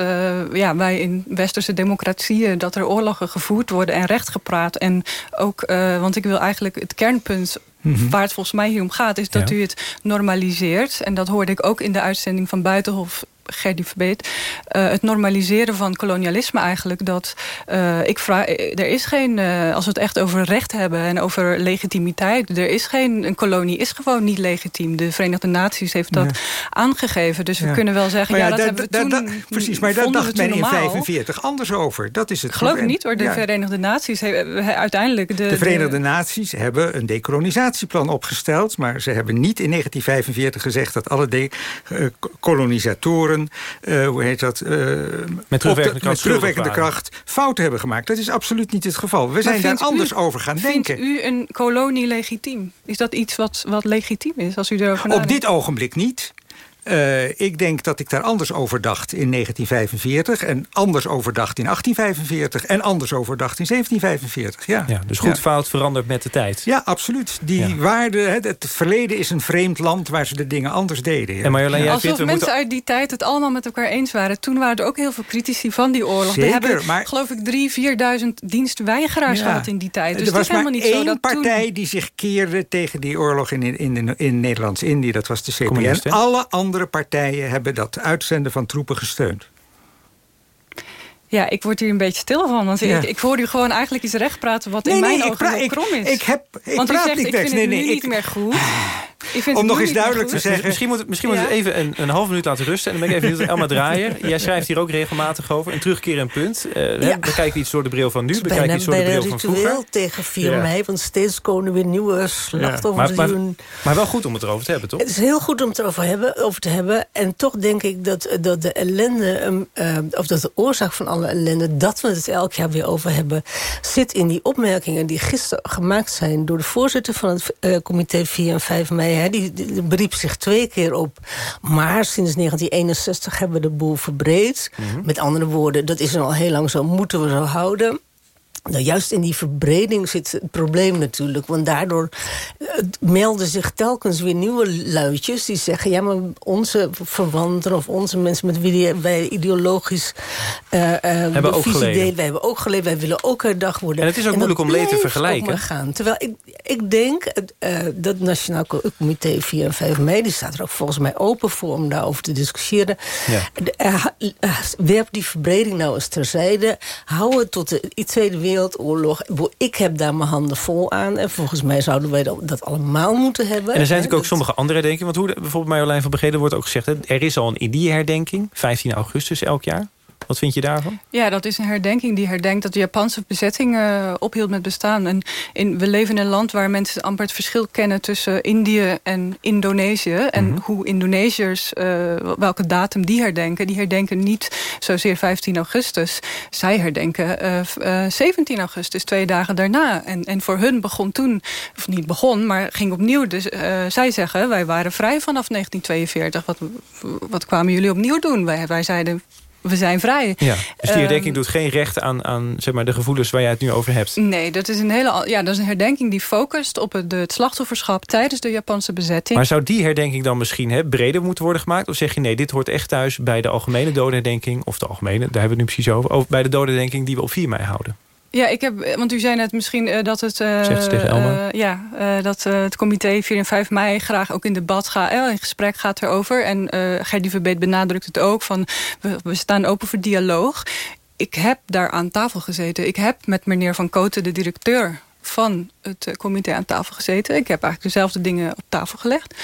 ja, wij in westerse democratieën... dat er oorlogen gevoerd worden en recht gepraat. En ook, want ik wil eigenlijk het kernpunt... Mhm. waar het volgens mij hier om gaat... is dat Ja. u het normaliseert. En dat hoorde ik ook in de uitzending van Buitenhof... Gerdy Verbeet, eh, het normaliseren van kolonialisme eigenlijk. Dat eh, ik vraag, eh, er is geen, als we het echt over recht hebben en over legitimiteit, er is geen, een kolonie is gewoon niet legitiem. De Verenigde Naties heeft dat aangegeven. Dus we Ja. kunnen wel zeggen, Maar ja, dat hebben we toen, Precies, maar daar dacht men in normaal. 45 anders over. Dat is het Geloof ik niet hoor, de. Verenigde Naties hebben he- uiteindelijk... De, De Verenigde Naties hebben een decolonisatieplan opgesteld... maar ze hebben niet in 1945 gezegd dat alle de- eh, hoe heet dat? eh, op terugwerkende de- kracht met terugwerkende kracht fouten hebben gemaakt. Dat is absoluut niet het geval. We Maar zijn daar u- anders over gaan denken. Vindt u een kolonie legitiem? Is dat iets wat, wat legitiem is, als u erover Op nadenkt? dit ogenblik niet. Eh, ik denk dat ik daar anders over dacht in 1945... en anders over dacht in 1845... en anders over dacht in 1745. Ja, Ja, dus goed, Ja. fout verandert met de tijd. Ja, absoluut. Die waarde, het, het verleden is een vreemd land waar ze de dingen anders deden. ja. En Marjolein, jij Alsof vindt, we mensen moeten... uit die tijd het allemaal met elkaar eens waren. Toen waren er ook heel veel critici van die oorlog. Zeker, er hebben, maar- geloof ik, drie, vierduizend dienstweigeraars Ja. gehad in die tijd. Dus er het was is helemaal maar niet zo één dat partij toen... die zich keerde tegen die oorlog in, in, in, in Nederlands-Indië. Dat was de CPN. Alle andere partijen hebben dat uitzenden van troepen gesteund. Ja, ik word hier een beetje stil van. Want Ja. ik, ik hoor u gewoon eigenlijk iets recht praten... wat Nee, in nee, mijn ik ogen krom is. ik heb- ik want u praat zegt, niet ik weg. vind Nee, het nee, nu niet meer goed. Om nog eens duidelijk te zeggen- Misschien moet, misschien moet Ja. het even een, een half minuut laten rusten. En dan ben ik even benieuwd, Elma Draaier. Jij schrijft hier ook regelmatig over. Een terugkerend punt. Eh, hè, Ja. Bekijk iets door de bril van nu. Is Bekijk iets door de bril van ritueel vroeger. tegen 4 Ja. mei, want steeds komen weer nieuwe Ja. slachtoffers. Maar, die maar, maar wel goed om het erover te hebben, toch? Het is heel goed om het erover hebben, over te hebben. En toch denk ik dat, dat de ellende, ehm, eh, of dat de oorzaak van alle ellende... dat we het elk jaar weer over hebben... zit in die opmerkingen die gisteren gemaakt zijn... door de voorzitter van het eh, comité 4 en 5 mei. Hè, die, die, die beriep zich twee keer op. Maar sinds 1961 hebben we de boel verbreed. Met andere woorden, dat is al heel lang zo, moeten we zo houden... Nou, juist in die verbreding zit het probleem natuurlijk. Want daardoor eh, melden zich telkens weer nieuwe luidjes... die zeggen, ja, maar onze verwanten of onze mensen... met wie wij ideologisch eh, Hebben ook delen... wij hebben ook geleefd, wij willen ook herdacht worden. En het is ook moeilijk om leed te vergelijken. gaan. Terwijl ik, ik denk, dat Nationaal Co- Comité 4 en 5 mei... die staat er ook volgens mij open voor om daarover te discussiëren. Eh, werp die verbreding nou eens terzijde. Hou het tot de Tweede Wereldoorlog. Ik heb daar mijn handen vol aan. En volgens mij zouden wij dat, allemaal moeten hebben. En er zijn Hè, natuurlijk ook sommige andere herdenkingen. Want hoe bijvoorbeeld Marjolein van Begeden wordt ook gezegd... Hè, er is al een Indië-herdenking, 15 augustus elk jaar. Wat vind je daarvan? Ja, dat is een herdenking die herdenkt dat de Japanse bezetting eh, ophield met bestaan. En in, we leven in een land waar mensen amper het verschil kennen tussen Indië en Indonesië. En Mhm. hoe Indonesiërs, eh, welke datum die herdenken. Die herdenken niet zozeer 15 augustus. Zij herdenken eh, v- eh, 17 augustus, twee dagen daarna. En, en voor hun begon toen, of niet begon, maar ging opnieuw. Dus zij zeggen, wij waren vrij vanaf 1942. Wat, wat kwamen jullie opnieuw doen? Wij, wij zeiden we zijn vrij. Ja, dus die Ehm, herdenking doet geen recht aan, aan zeg maar, de gevoelens waar jij het nu over hebt. Nee, dat is, een hele, ja, dat is een herdenking die focust op het, het slachtofferschap tijdens de Japanse bezetting. Maar zou die herdenking dan misschien hè, breder moeten worden gemaakt? Of zeg je nee, dit hoort echt thuis bij de algemene dodenherdenking... of de algemene, daar hebben we het nu precies over... over bij de dodenherdenking die we op 4 mei houden? Ja, ik heb, want u zei net misschien eh, dat het, eh, Zegt ze tegen Elma. eh, ja, dat het comité 4 en 5 mei graag ook in debat gaat, in gesprek gaat erover. En eh Gerdy Verbeet benadrukt het ook van we, we staan open voor dialoog. Ik heb daar aan tafel gezeten. Ik heb met meneer Van Koten, de directeur van het eh, comité aan tafel gezeten. Ik heb eigenlijk dezelfde dingen op tafel gelegd.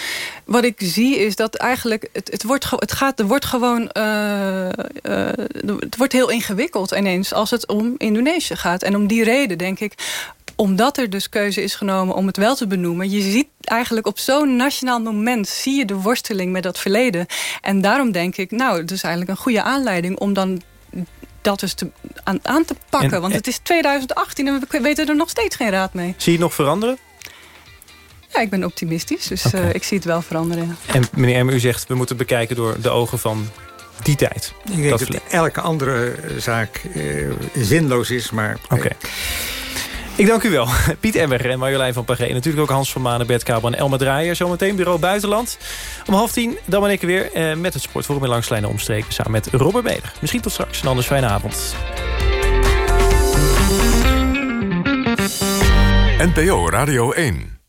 Wat ik zie is dat eigenlijk het, het wordt het gaat er wordt gewoon eh, eh, het wordt heel ingewikkeld ineens als het om Indonesië gaat. En om die reden denk ik omdat er dus keuze is genomen om het wel te benoemen. Je ziet eigenlijk op zo'n nationaal moment... zie je de worsteling met dat verleden. En daarom denk ik, nou, het is eigenlijk een goede aanleiding... om dan dat dus te, aan, aan te pakken. En- Want het is 2018 en we weten er nog steeds geen raad mee. Zie je het nog veranderen? Ja, ik ben optimistisch, dus eh, ik zie het wel veranderen. ja. En meneer Emmer, u zegt we moeten bekijken door de ogen van die tijd. Ik denk dat, elke andere zaak eh, zinloos is, maar... Oké. Ik dank u wel. Piet Emmer en Marjolein van Pagé. Natuurlijk ook Hans van Manen, Bert Kabel en Elma Draaier. Zometeen Bureau Buitenland. Om half tien, dan ben ik er weer eh, met het Sportforum Langslijnen Omstreken. Samen met Robert Meder. Misschien tot straks. Een anders fijne avond. NPO Radio 1.